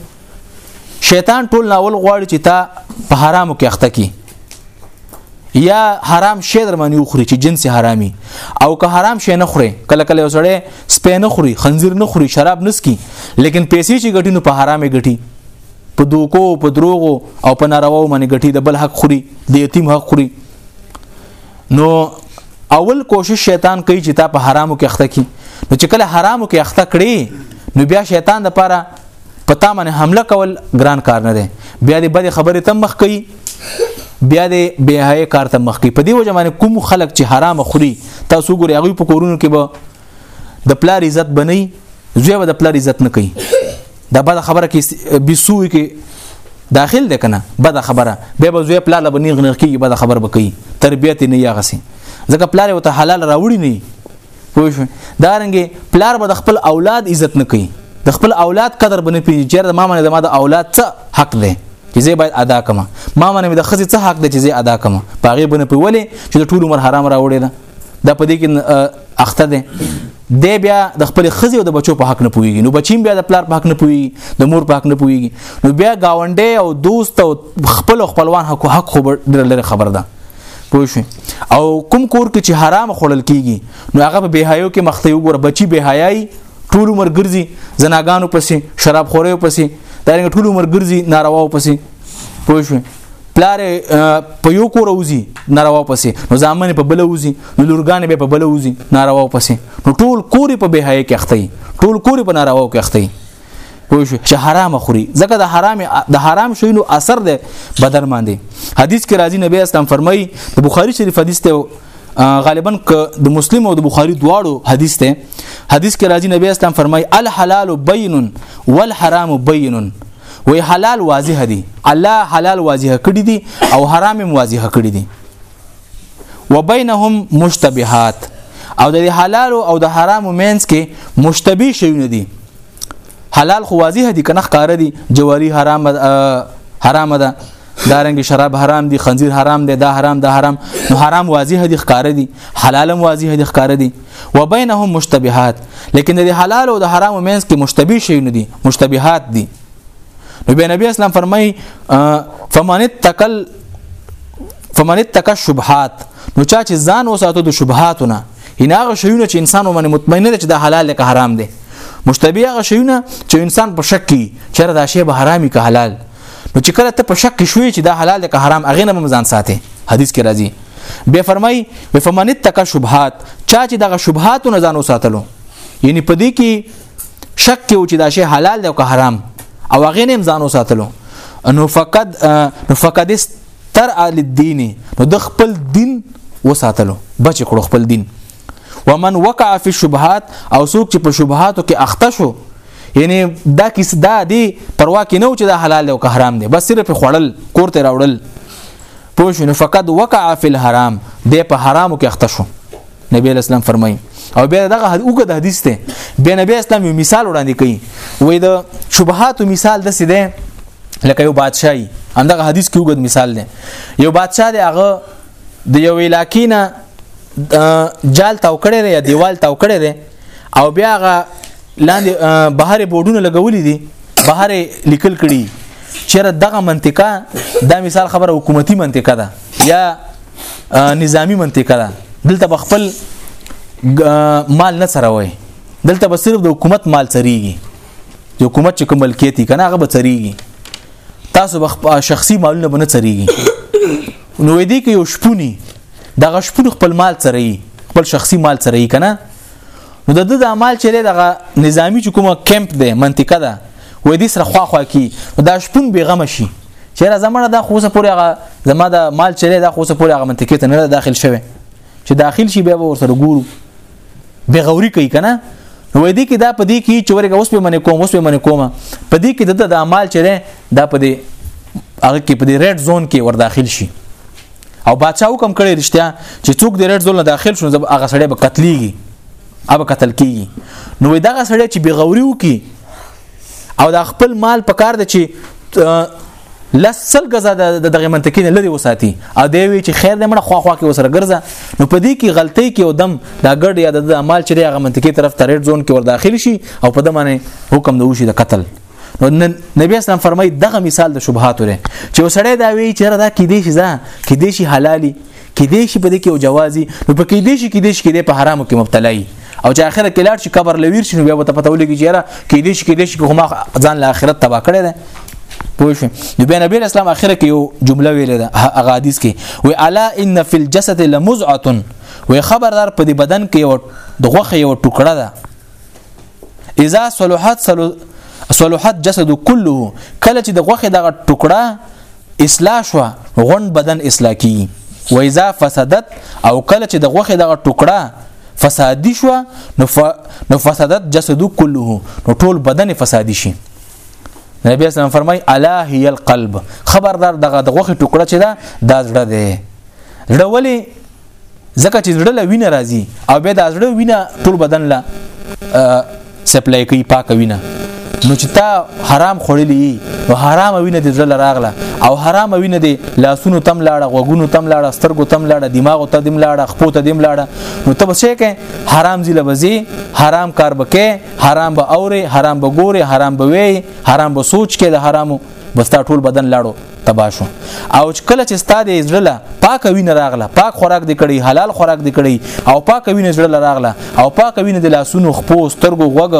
شیطان ټول ناول غواړي چې تا په حرامو کې اخته کی یا حرام شی در باندې وخوري چې جنس حرامي او که حرام شی نه خوري کله کله وسړې سپې نه خوري خنزیر نه خوري شراب نسکی لیکن پیسې چې ګټي نو په حرامه ګټي په دوکو په دروغو او په نارواو باندې ګټي د بل حق خوري د یتیم حق خوري نو اول کوشش شیطان کوي چې تا په حرامو کې اخته کی نو چې کله حرامو کې اخته کړي نو بیا شیطان د پاره پتا باندې حمله کول ګران کار نه دی بیا دې بد خبره تم مخ کوي بیا دې بهای کار تم مخ کوي په دې وجه باندې کوم خلک چې حرام خوري تاسو ګوري هغه په کورونو کې به د پلار عزت بنئ زوی به د پلار عزت نه کوي دا بده خبره کې بسوي کې داخل ده کنه بده خبره به به زوی پلار لبنی غنغ کې بده خبره بکې تربيت نه یا غسي ځکه پلار وته حلال راوړي نه پوه شو دا رنګه پلار به د خپل اولاد عزت نه کوي د خپل اولاد قدر بنه پیږي چې ما باندې د ما د اولاد څه حق دی چې زه باید ادا کما ما باندې د خزې څه حق دی چې زه ادا کما پاغه بنه پیولې چې د ټول عمر حرام راوړې ده دا په دې کې اخته ده دی بیا د خپل خزي او د بچو په حق نه پويږي نو بچیم بیا د پلار په حق نه پويږي د مور په حق نه پويږي نو بیا گاونډي او دوست او خپل خپلوان حق حق خبر لري خبر ده پوه شو او کوم کور کې چې حرام خړل کیږي نو هغه په بهایو کې مخته یو ګور بچي بهایي ټول عمر ګرځي زناګانو پسې شراب خوري پسې دا رنګ ټول عمر ګرځي نارواو پسې پوه شو پلار په یو کور وزي ناروا پسې نو ځامن په بل وزي نو لورګان به په بل وزي ناروا پسې نو ټول کور په بهای کې اخته ټول کور په ناروا کې اخته پوه شو چې حرام خوري ځکه د حرام د حرام شوینو اثر دی بدن باندې حدیث کې راځي نبی اسلام فرمایي د بخاری شریف حدیث ته غالبا د مسلم او د بخاری دواړو حدیث ته حدیث کې راځي نبی اسلام فرمایي الحلال بین والحرام بین وی حلال واضح دي الله حلال واضح کړی دي او حرام هم واضح کړی دي وبینهم مشتبهات او د حلال او د حرام مینس کې مشتبه شوی دي حلال خو واضح دي کنه ښکار دي جواری حرام حرام ده دارنګ شراب حرام دي خنزیر حرام دي دا حرام دا حرام نو حرام واضح دي ښکار دي حلال هم واضح دي ښکار دي وبينهم مشتبهات لیکن د حلال او د حرام مینس کې مشتبه شي نه دي مشتبهات دي نو بیا نبی اسلام فرمای فمن تکل فمن تک شبهات نو چا چې ځان وساتو د شبهاتونه ان هغه شیونه چې انسان ومنه مطمئن نه چې د حلال که حرام دي مشتبه هغه شیونه چې انسان په شک کې چېرې دا شی به حرامي که حلال نو چې کله ته په شک شوې چې دا حلال دی که حرام هغه نه مزان ساتي حدیث کې راځي به فرمای به فمن تک شبهات چا چې دغه شبهات نه ځانو ساتلو یعنی په دې کې شک کې و چې دا شی حلال دی او که حرام او هغه نه ځانو ساتلو نو فقد نو فقد تر ال الدين نو د خپل دین وساتلو بچ کړو خپل دین ومن وقع فی الشبهات او څوک چې په شبهاتو کې اخته شو یعنی دا کیس دا دی پروا کې نه و چې دا حلال دی او که حرام دی بس صرف خوړل کور ته راوړل پوه شو نو فقط وقع فی الحرام دی په حرامو کې اخته شو نبی اسلام فرمایي او بیا دغه اوګه د حدیث ته بیا نبی اسلام یو مثال وړاندې کوي وای د شبهات مثال د سیده لکه یو بادشاہي اندغه حدیث کې وګد مثال دی یو بادشاہ دی هغه د یو علاقې نه جال تاو کړی دی یا دیوال تاو کړی دی او بیا هغه لاندې بهر بورډونه لګولې دي بهر لیکل کړي چیرې دغه منطقه دا مثال خبره حکومتي منطقه ده یا نظامی منطقه ده دلته بخپل مال نه سره وای دلته به صرف د حکومت مال سریږي د حکومت چې کوم ملکیتي کنه هغه به سریږي تاسو به شخصي مالونه به نه سریږي نو وې دي کې یو شپونی دغه شپون خپل مال سره یي خپل شخصي مال سره یي کنه نو د د مال چې دغه نظامی چې کومه کیمپ ده منطقه ده وې دي سره خوا خوا کی دا شپون بیغم شي چې را زمړه دا خوسه پورې هغه زما د مال چې دا خوسه پورې هغه منطقه ته نه داخل شوی چې داخل شي بیا ورسره ګورو به غوري کوي کنه نو وای دي کې دا پدې کې چې ورګه اوس به منې کوم اوس به منې کوم پدې کې د د اعمال چره دا پدې هغه کې پدې ریډ زون کې ور داخل شي او بادشاہ حکم کړی رښتیا چې څوک د ریډ زون داخل شون زب هغه سړی به قتلېږي اب قتل کیږي نو وای دغه سړی چې بغوري وکي او دا خپل مال پکار دی چې لس سل غزا د دغه منطقې نه لري وساتي ا دی وی چې خیر دې مړه خوا خوا کې وسره ګرځه نو په دې کې غلطي کې او دم دا ګډ یا د مال چې هغه منطقې طرف ته ریډ زون کې ور داخل شي او په دې معنی حکم د وشي د قتل نو نبی اسلام فرمای دغه مثال د شبهات لري چې وسړی دا وی چې را دا کې دې شي ځا کې دې شي حلالي کې دې شي په دې کې او جوازي نو په کې دې شي کې دې شي کې دې په حرامو کې مبتلا وي او چې اخره کې لاړ شي قبر لویر شي نو بیا ته پته ولګي چې را کې دې شي کې دې شي کومه ځان له اخرت تبا کړی دی پوه شو د بیا نبی اسلام اخره کې یو جمله ویلې ده هغه حدیث کې و الا ان فی الجسد لمزعه و خبردار په دې بدن کې یو د غوخه یو ټوکړه ده اذا صلحت صلحت جسد كله کله چې د غوخه دغه ټوکړه اصلاح شو غون بدن اصلاح کی و اذا فسدت او کله چې د غوخه دغه ټوکړه فسادي شو نو ف... نو فسدت جسد كله نو ټول بدن فسادي شي نبی اسلام فرمای الا هي القلب خبردار دغه دغه ټوکړه چې دا د زړه دی زړه ولی ځکه چې زړه له وینه راځي او به د زړه وینه ټول بدن له سپلای کوي پاک وینه نو چې تا حرام خورلې او حرام وینه د زړه راغله او حرام وینه د لاسونو تم لاړه غوګونو تم لاړه سترګو تم لاړه دماغ ته دم لاړه خپو ته دم لاړه نو ته بچې کې حرام زی لبزي حرام کار بکې حرام به اوري حرام به ګوري حرام به وي حرام به سوچ کې د حرامو بس تا ټول بدن لاړو تبا شو او کله چې ستاد زړه پاک وینه راغله پاک خوراک دی کړی حلال خوراک دی کړی او پاک وینه زړه راغله او پاک وینه د لاسونو خپو سترګو غوګ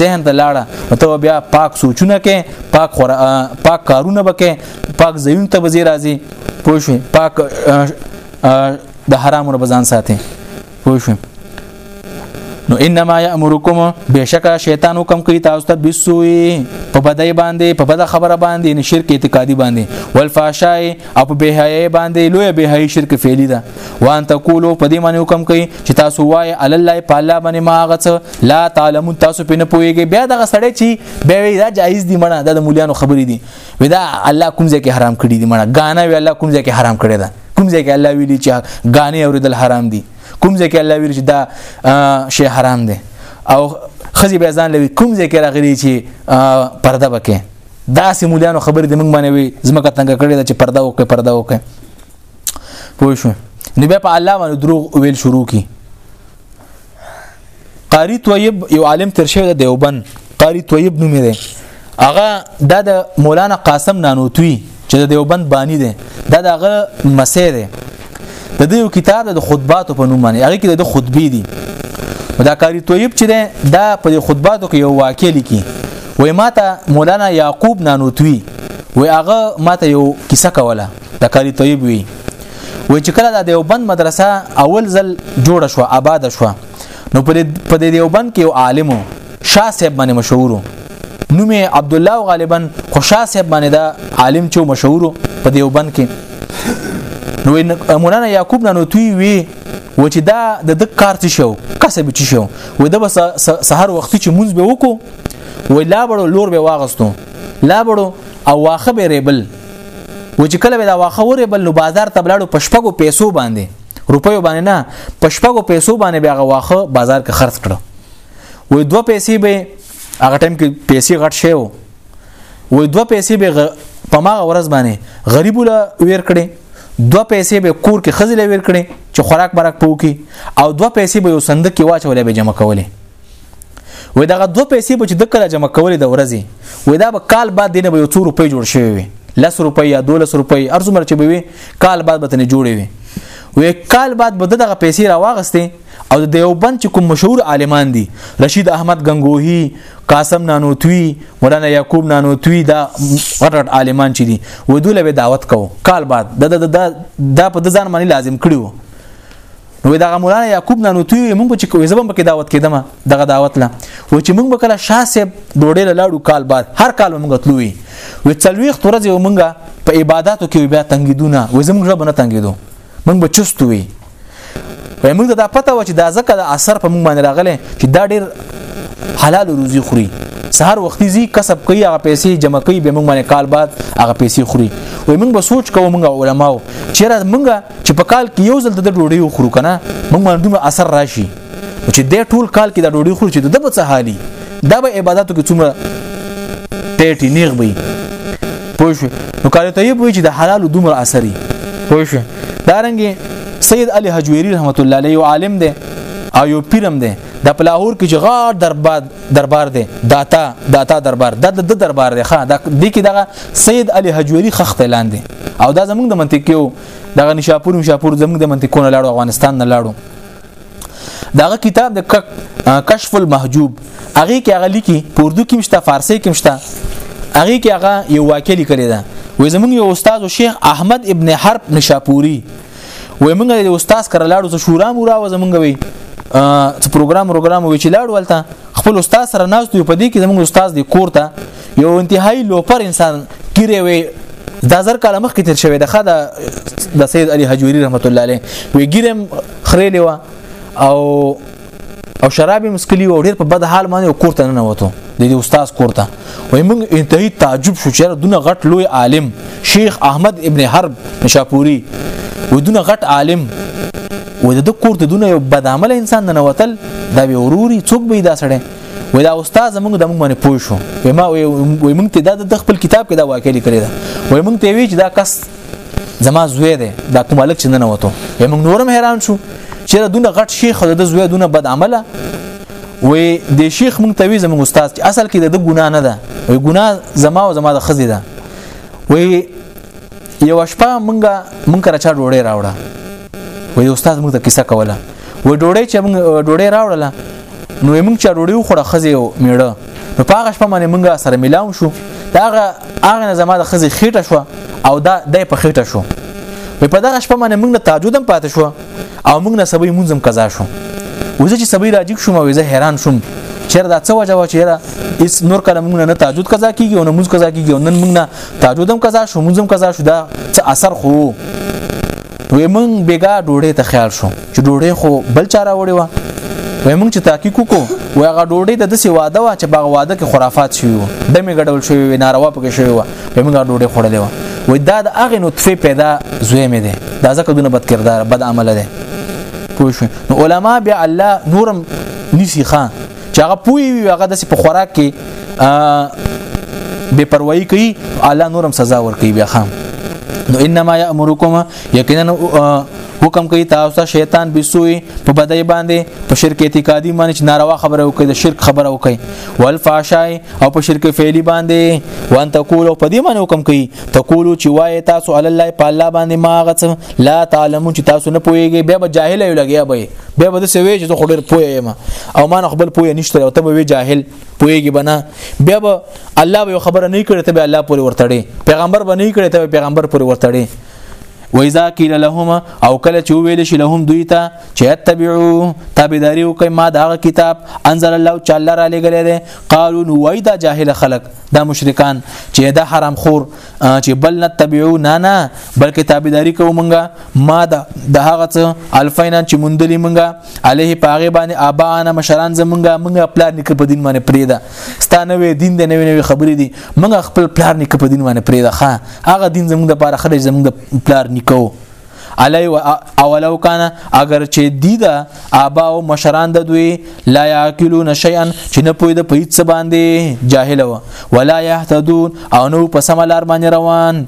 ذهن ته لاړه ته بیا پاک سوچونه کې پاک خورا پاک کارونه بکې پاک زین ته وزیر راځي پوه شو پاک د حرامو ربزان ساتي پوه شو نو انما یامرکم بشک شیطان حکم کوي تاسو ته بسوي په بدای باندې په بد خبره باندې ان شرک اعتقادي باندې والفحشای او په بهایي باندې لوی بهایي شرک فعلی ده وان تقولو په دې معنی حکم کوي چې تاسو وای علی الله په الله باندې ما غڅ لا تعلم تاسو په نه پويږي بیا دغه سړی چې بیا وی دا جایز دی مړه د مولیانو خبرې دي ودا الله کوم ځای کې حرام کړی دی مړه غانا وی الله کوم ځای کې حرام کړی ده کوم ځای کې الله ویلي چې غانې اوریدل حرام دي کوم ځای کې الله ویلي چې دا شی حرام دی او خزي به ځان لوي کوم ځای کې راغلي چې پرده بکې دا سیمولیانو خبرې د موږ باندې وي زمکه تنګ کړې ده چې پرده وکړي پرده وکړي پوه شو نو بیا په الله باندې دروغ ویل شروع کی قاری طیب یو عالم تر شوی د دیوبند قاری طیب نوم دی هغه دا د مولانا قاسم نانوتوی چې د دیوبند بانی دی دا دغه مسیح دی د دې یو کتاب د خطباتو په نوم باندې هغه کې د خطبې دي دا قاری طیب چې دا په خطباتو کې یو واقع لیکي وای ماته مولانا یعقوب نانوتوی وای هغه ماته یو کیسه کوله د قاری طیب وی وای چې کله د دیوبند مدرسه اول ځل جوړ شو آباد شو نو په دې دیوبند کې یو عالم شاه صاحب باندې مشهور نوم عبد الله غالبا خو شاه صاحب باندې دا عالم چې مشهور په دیوبند کې نو مولانا یعقوب نانو توی وی و چې دا د د کار څه شو کسب چی شو و د بس سحر وخت چې مونږ به وکړو و لا بړو لور به واغستو لا بړو او واخه به ریبل و چې کله به دا واخه وره بل نو بازار ته بلاړو پشپګو پیسو باندې روپیو باندې نه پشپګو پیسو باندې بیا غواخه بازار کې خرڅ کړو وې دوه پیسې به هغه ټایم کې پیسې غټ شي وو وې دوه پیسې به په ما ورځ باندې غریب له ویر کړي دوه پیسې به کور کې خزلې ویر کړي چې خوراک برک پوکي او دوه پیسې به یو صندوق کې واچولې به جمع کولې وې دغه دوه پیسې به چې د کله جمع کولې د ورځې وې دا به کال بعد دینه به یو څو روپۍ جوړ شوی وي لس روپۍ یا دولس روپۍ ارزمر چې به وي کال بعد به تنې جوړې وي وې کال بعد به دغه پیسې راواغستې او د دیوبند چې کوم مشهور عالمان دي رشید احمد غنگوهی قاسم نانوتوی مولانا یعقوب نانوتوی دا غټ عالمان چې دي و دوی له دعوت کو کال بعد د د د په ځان باندې لازم کړیو نو دغه مولانا یعقوب نانوتوی وي مونږ چې کوی زبم پکې دعوت کېدم دغه دعوت لا و چې مونږ وکړه شاسب ډوډۍ لاړو کال بعد هر کال مونږ تلوي و څلوي خورځ یو مونږه په عبادتو کې بیا تنګیدونه و زمونږ ژبه نه تنګیدو مونږ به چست وي و مونږ دا پته و چې دا ځکه د اثر په مونږ باندې راغله چې دا ډیر حلال روزي خوري سهار وختي زی کسب کوي هغه پیسې جمع کوي به مونږ باندې کال بعد هغه پیسې خوري و مونږ به سوچ کوو مونږ علماو چیرې مونږ چې په کال کې یو ځل د ډوډۍ وخورو کنه موږ باندې دومره اثر راشي چې د ټول کال کې د ډوډۍ خورو چې د به څه حالي دا به عبادتو کې څومره ټیټی نیغ وي پوه شو نو کال طیب وي چې د حلال دومره اثري پوه شو دا رنګ سید علی حجویری رحمت الله علیه عالم دی او یو پیرم دی د پلاهور کې چې غار درباد دربار دی داتا داتا دربار دا د دربار دی ښا د دې کې دغه سید علي حجوري خخت اعلان دی او دا زمونږ د منطق یو دغه نشاپور نشاپور زمونږ د منطقونو لاړو افغانستان نه لاړو داغه کتاب د کشف المحجوب هغه کې هغه لیکي پوردو کې مشته فارسی کې مشته هغه کې هغه یو واقع لیکلی ده وې زمونږ یو استاد شیخ احمد ابن حرب نشاپوري وې مونږ د استاد کر لاړو څه شورا مورا و زمونږ وی څه پروګرام پروګرام وی چې لاړو ولته خپل استاد سره ناس دی په دې کې زمونږ استاد دی کور ته یو انتهایی لوپر انسان کیره وی دا زر کاله مخکې تیر شوی د خدا د سید علی حجوری رحمت الله علیه وی ګیرم خریلی و او او شراب یې مسکلی او ډیر په بد حال باندې کور ته نه وته د دې استاد کور ته وای موږ انتهایی تعجب شو چې دونه غټ لوی عالم شیخ احمد ابن حرب نشاپوری و دونه غټ عالم و د کور ته دونه یو بد عمل انسان نه وتل دا به وروري څوک به دا سړی وای دا استاد موږ د موږ باندې پوه شو وای ما وای موږ ته دا د خپل کتاب کې دا واقعي لیکل دا وای موږ ته وی چې دا کس زما زوی دی دا کوم الک چې نه وته موږ نورم حیران شو چې دونه غټ شیخ د زوی دونه بد عمله وې د شیخ مونږ توی زموږ استاد چې اصل کې د ګناه نه ده وې ګناه زما او زما د خزې ده وې یو شپه مونږه مونږ راچا ډوړې راوړه وې استاد مونږ ته کیسه کوله وې ډوړې چې مونږ ډوړې راوړله نو مونږ چا ډوړې خوړه خزې او میړه نو په هغه شپه باندې مونږه سره ملاو شو دا هغه هغه زما د خزي خېټه شو او دا د په خېټه شو په دغه شپه باندې مونږ تاجودم پاتې شو او مونږ نه سبي مونږم قضا شو وزه چې سبي راجیک شوم او زه حیران شوم چیرې دا څه وجه و چیرې اس نور کله موږ نه تهجد قضا کیږي او نه موږ قضا کیږي او نن موږ نه تهجد هم قضا شو موږ هم قضا شو دا څه اثر خو وې مونږ بیګا ډوډۍ ته خیال شو چې ډوډۍ خو بل چا راوړې و وې مونږ چې تحقیق وکړو وې هغه ډوډۍ د دسي واده وا چې باغ واده کې خرافات شوی و د می ګډول شوی و ناروا پکې شوی و وې مونږ ډوډۍ خوړلې و وې دا د هغه نطفه پیدا زوی مې ده دا ځکه دونه بد کردار بد عمل ده پوه شو نو علما بیا الله نورم نسی خان چې هغه پوي وي هغه د په خوراک کې بے پروايي کوي الله نورم سزا ور کوي بیا خام نو انما یامرکم یقینا حکم کوي تاسو ته شیطان بسوي په بدای باندې په شرک اعتقادي باندې چې ناروا خبره وکړي د شرک خبره وکړي والفاشای او په شرک فعلی باندې وان تقول او په دې باندې حکم کوي تقول چې وای تاسو علی الله په الله باندې ما غڅ لا تعلمون چې تاسو نه پويږئ بیا به جاهل یو لګیا به بیا به د سوي چې خو ډیر پوه یم او ما خپل پوه نشته او ته به جاهل پوهږي بنا بیا به الله به خبره نه کړي ته به الله پورې ورتړي پیغمبر به نه کړي ته پیغمبر پورې ورتړي وإذا قيل لهما او کله چې ویل شي لهم دوی ته چې اتبعو تابعداري وکي ما دا کتاب انزل الله چې الله را لګلې ده قالو نو وای دا جاهل خلق دا مشرکان چې دا حرام خور چې بل نه تبعو نه نه بلکې تابعداري کوو مونږه ما د د هغه څه الفینا چې مونډلې مونږه عليه پاغه باندې ابا انا مشران زمونږه مونږه پلار نک په دین باندې پریدا ستانه وې دین د نوې نوې خبرې دي مونږه خپل پلار نک په دین باندې پریدا ښا هغه دین زمونږ د پاره خلک زمونږ د پلار نکو علی و اولو کان اگر چې دی دا ابا او مشران د دوی لا یاکلون شیئا چې نه پوی د پیڅ باندې جاهل و ولا یهتدون او نو په سم لار باندې روان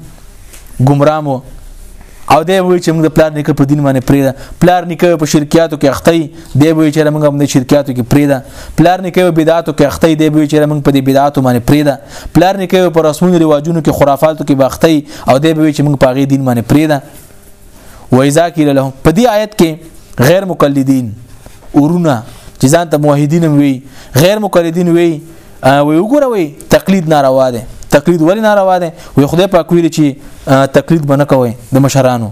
گمرامو او دی وی چې موږ پلار نیکه په دین باندې پریدا پلار نیکه په شرکیاتو کې اختی دی وی چې موږ هم د شرکیاتو کې پریدا پلار نیکه په بدعاتو کې اختی دی وی چې موږ په دې بدعاتو باندې پریدا پلار نیکه پر رسمونو رواجونو کې خرافاتو کې باختي او دی به چې موږ پاغي دین باندې پریدا وایذا کیل لهم په دې آیت کې غیر مقلدین ورونه چې ځان ته موحدین وي غیر مقلدین وي وی وګوره وی تقلید ناروا ده تقلید ولی ناروا ده وی خدای پاک ویل چې تقلید بنه کوي د مشرانو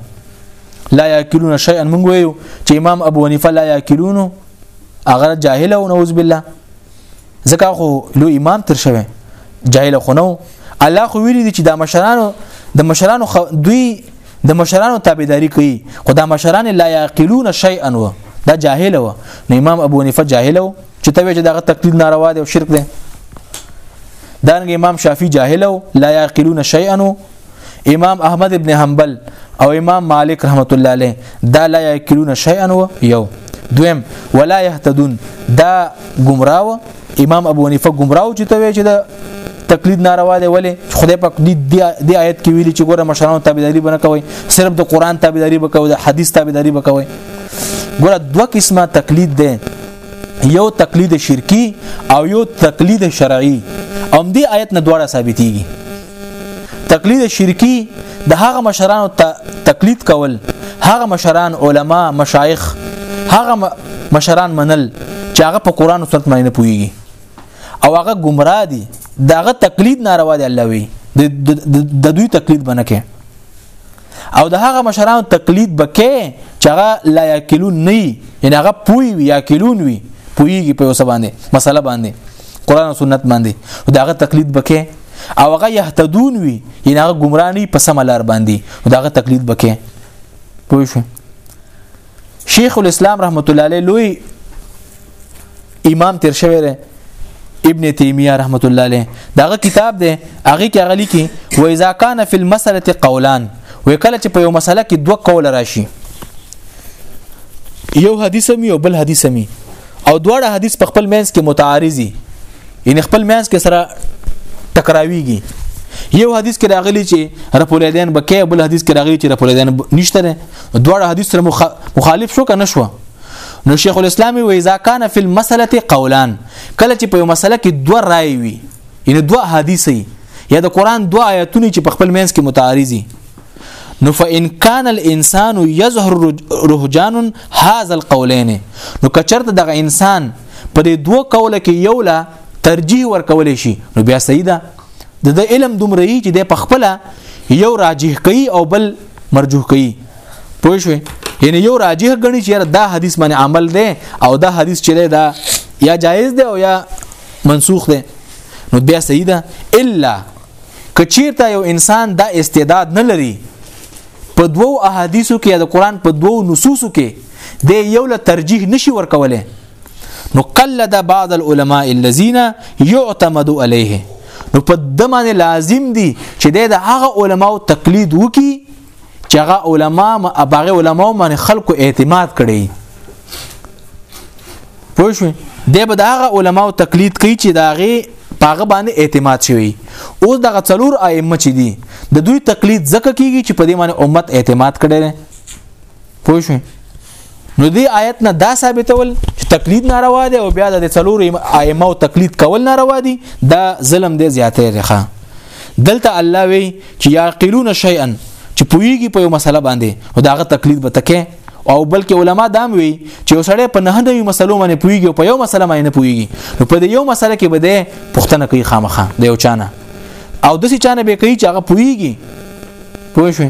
لا یاکلون شیئا من ویو چې امام ابو حنیفه لا یاکلون اگر جاهل او نعوذ بالله ځکه خو لو امام تر شوه جاهل خو نو الله خو ویلي دي چې دا مشرانو د مشرانو خو دوی د مشرانو تابعداري کوي خو دا مشران لا یعقلون شیئا و دا جاهل و نو امام ابو حنیفه جاهل و چې ته چې دغه تقلید ناروا دی او شرک دی دانګ امام شافعي جاهل و لا یعقلون شیئا امام احمد ابن حنبل او امام مالک رحمت الله علیه دا لا یاکلون شیئا و یو دویم ولا یهتدون دا گمراه امام ابو حنیفه گمراه چې ته وی چې دا تقلید ناروا دی ولی خدای پاک دی دی آیت کې ویلي چې ګوره مشرانو تابعداري بنه کوي صرف د قران تابعداري وکوي د حدیث تابعداري وکوي ګوره دوه قسمه تقلید ده یو تقلید شرکی او یو تقلید شرعي ام دی آیت نه دواړه ثابتېږي تقلید شرکی د هغه مشرانو تقلید کول هغه مشران علما مشایخ هغه مشران منل چې هغه په قران او سنت باندې نه پويږي او هغه گمراه دي داغه تقلید ناروا دی الله وی د دوی تقلید بنکه او د هغه مشرانو تقلید بکې چې هغه لا یاکلون نه یعنی هغه پوی وي یاکلون وي پویږي په وسه باندې مسله باندې قران او سنت باندې دا هغه تقلید بکې او هغه يهتدون وي یعنی هغه ګمراني په سم لار باندې دا هغه تقلید بکې پوه شو شیخ الاسلام رحمت الله علیه لوی امام تیر شوی دی ابن تیمیه رحمت الله علیه داغه کتاب دی هغه کې هغه لیکي و اذا کان فی المساله قولان و کله چې په یو مسله کې دوه قول راشي یو حدیث می او بل حدیث می او دواړه حدیث په خپل مینس کې متعارضي یعنی خپل مینس کې سره تکراویږي یو حدیث کې راغلی چې رپولیدین بکې بل حدیث کې راغلی چې رپولیدین نشته نه دواړه حدیث سره مخالف شو کنه شو نو شیخ الاسلام وی اذا کان فی المساله قولان کله چې په یو مسله کې دوه رائے وي یعنی دوه حدیث یا د قران دوه آیتونه چې په خپل مینس کې متعارضي نو فإن كان الإنسان يظهر رهجان هذا القولين نو کچرته دغه انسان په دې دوه قوله کې یو لا ترجیح ورکول شي نو بیا صحیح ده د علم دومره یي چې د پخپل یو راجح کوي او بل مرجوح کوي پوه شو یعنی یو راجح غني چې دا حدیث باندې عمل دی او دا حدیث چې دا یا جایز دی او یا منسوخ دی نو بیا صحیح ده الا که چیرته یو انسان دا استعداد نه لري په دوو احادیثو کې د قران په دوو نصوصو کې د یو له ترجیح نشي ورکوله نو قلد بعض العلماء الذين يعتمد عليه نو په دمانه لازم دي چې د هغه علماو تقلید وکي چې هغه علما باغه علما باندې خلکو اعتماد کړي پوه شو د به د هغه علماو تقلید کوي چې د هغه پاغه باندې اعتماد شوی اوس دغه څلور ائمه چې دي د دوی تقلید ځکه کیږي چې په دې باندې امت اعتماد کړي پوه شو نو دی آیت نه دا ثابتول چې تقلید ناروا دی او بیا د څلور ائمه او تقلید کول ناروا دی دا ظلم دی زیاته رخه دلته الله وی چې یاقلون شیئا چې پویږي په یو مسله باندې او داغه تقلید به تکه او بلکې علما دام وی چې وسړی په نه نوي مسلو باندې پویږي او په یو مسله باندې نه پویږي نو په یو مسله کې به ده پښتنه کوي خامخه د یو چانه او دسی چانه به کوي چې هغه پویږي پوه شو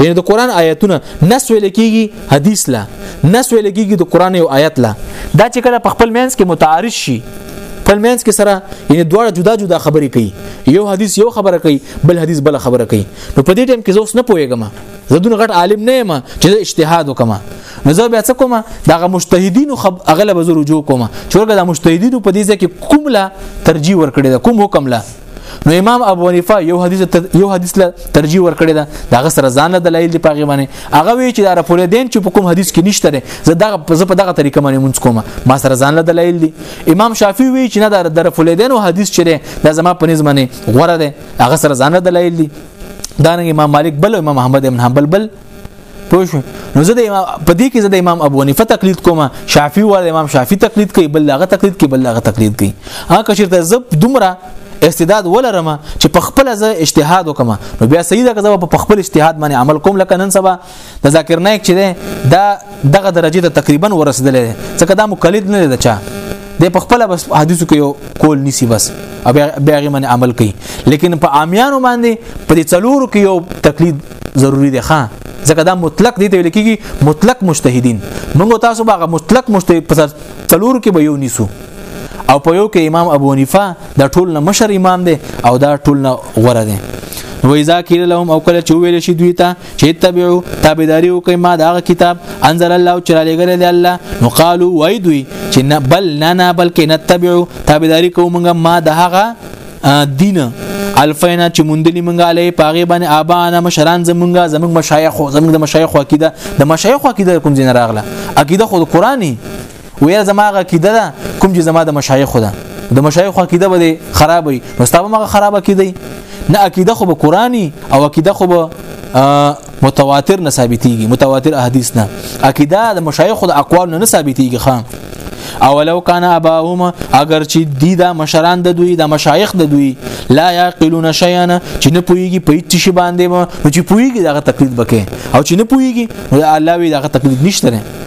یعنی د قران آیاتونه نس ویل کیږي حدیث لا نس ویل کیږي د قران یو آیت لا دا چې کله په خپل مینس کې متعارض شي خپل مینس کې سره یعنی دواړه جدا جدا خبرې کوي یو حدیث یو خبره کوي بل حدیث بل خبره کوي نو په دې ټیم کې زه اوس نه پوهیږم زه دون غټ عالم نه یم چې اجتهاد وکم نو زه بیا څه کوم دغه مجتهدینو خب اغلب زه رجوع کوم چې ورګه د مجتهدینو په دې ځکه کومله ترجیح ورکړي کوم حکم له نو امام ابو حنیفه یو حدیث یو حدیث له ترجیح ورکړی دا دغه سره ځان له دلایل دی پاغي باندې هغه وی چې دا رفول دین چې په کوم حدیث کې نشته ده زه دغه په دغه طریقه باندې مونږ کوم ما سره ځان له دلایل دی امام شافعی وی چې نه دا رفول دین او حدیث چره دا زما په نظم باندې غوړه ده هغه سره ځان له دلایل دی دا امام مالک بل امام احمد بن حنبل بل پوه شو نو زه د امام په دې کې زه د امام ابو حنیفه تقلید کوم شافعي ول امام شافعي تقلید کوي بل هغه تقلید کوي بل هغه تقلید کوي هغه چیرته زب دومره استعداد ولرم چې په خپل ځای اجتهاد وکم نو بیا سیده که زه په خپل اجتهاد باندې عمل کوم لکه نن سبا د ذاکر نایک چې دا دغه درجه ته تقریبا ورسېدلې ځکه دا مقلد نه دی د چا د په خپل بس حدیثو کې یو کول نسی بس بیا غي من عمل کوي لیکن په عامیانو باندې په دې څلورو کې یو تقلید ضروری دی ښا ځکه دا مطلق دی ته ویل کیږي مطلق مجتهدین موږ تاسو باغه مطلق مجتهد په تلور کې به یو نیسو او په یو کې امام ابو حنیفه دا ټول نه مشر امام دی او دا ټول نه غوره دی و اذا قيل لهم او کله چې ویل شي دوی ته چې تبعو تابعداري وکي ما دا کتاب انزل الله چې را لګل دی الله نو قالو وای دوی چې نه بل نه نه بلکې نتبعو تابعداري کوو موږ ما دا هغه دین الفینا چې مونډلی منګه علی پاغه باندې ابا انا مشران زمونږه زمونږ مشایخ زمونږ د مشایخ عقیده د مشایخ عقیده کوم ځین راغله عقیده خو قرآنی ویل زماغه عقیده ده کوم چې زما د مشایخ ده د مشایخ عقیده به خرابې مستابه مغه خرابه کیدی نه عقیده خو به قرآنی او عقیده خو به متواتر نه ثابتيږي متواتر احاديث نه عقیده د مشایخ د اقوال نه ثابتيږي خان او لو کان اباهما اگر چې دی دا مشران د دوی د مشایخ د دوی لا یاقلون شیئا چې نه پویږي په هیڅ شي باندې نو چې پویږي دغه تقلید وکي او چې نه پویږي نو الله وی دغه تقلید نشته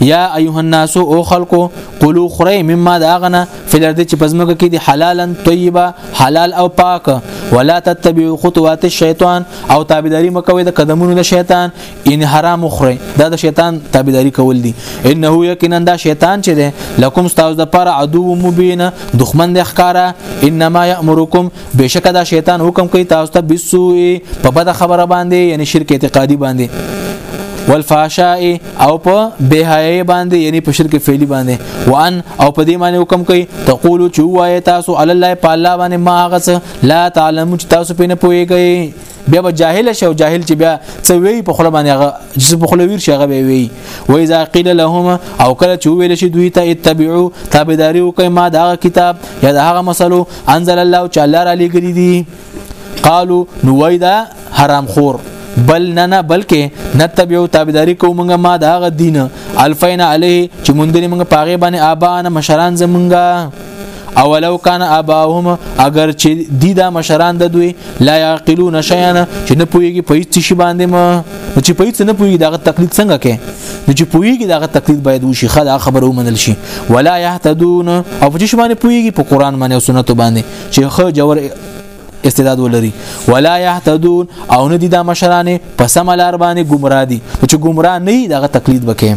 یا ایها الناس او خلقو قلو خری مما دا غنه فلر دې چې پزمګه کې دي حلالا طیبه حلال او پاک ولا تتبعوا خطوات الشیطان او تابعداري مکوئ د قدمونو د شیطان ان حرام خره دا د شیطان تابعداري کول دي انه یقینا دا شیطان چې ده لکم استاذ د پر عدو مبین دښمن د ښکارا انما یامرکم بشکه دا شیطان حکم کوي تاسو ته بسوء په بد خبره باندې یعنی شرک اعتقادي باندې والفحشاء او په بهای باندې یعنی په شرک فعلی باندې وان او په دې معنی حکم کوي تقول چوای تاسو علی الله په الله باندې ما غس لا تعلم چې تاسو پینې پويږئ بیا به جاهل شي او جاهل چې بیا څه وی په خله باندې هغه چې په خله ویر شي هغه به وی و اذا قيل لهم او کله چې ویل شي دوی ته اتبعوا تابعداري وکي ما دا کتاب یا دا هغه مسلو انزل الله چې الله را لګري دي قالو نو وای دا حرام خور بل نه نه بلکې نتبعو تابعداري کوو موږ ما دا غ دین الفینا علیه چې مونږ دې موږ پاغه باندې آبا نه مشران زمونږه او لو کان اباهم اگر چې دی دا مشران د دوی لا یعقلون شیئا چې نه پويږي په هیڅ شي باندې ما چې په هیڅ نه پويږي دا تقلید څنګه کې نو چې پويږي دا تقلید باید وشي خدا خبره ومنل شي ولا يهتدون او چې باندې پويږي په قران باندې او سنت باندې چې خو جوور استعداد ولري ولا يهتدون او نه دي دا مشران په سم لار باندې گمراه دي چې گمراه نه دغه تقلید وکړي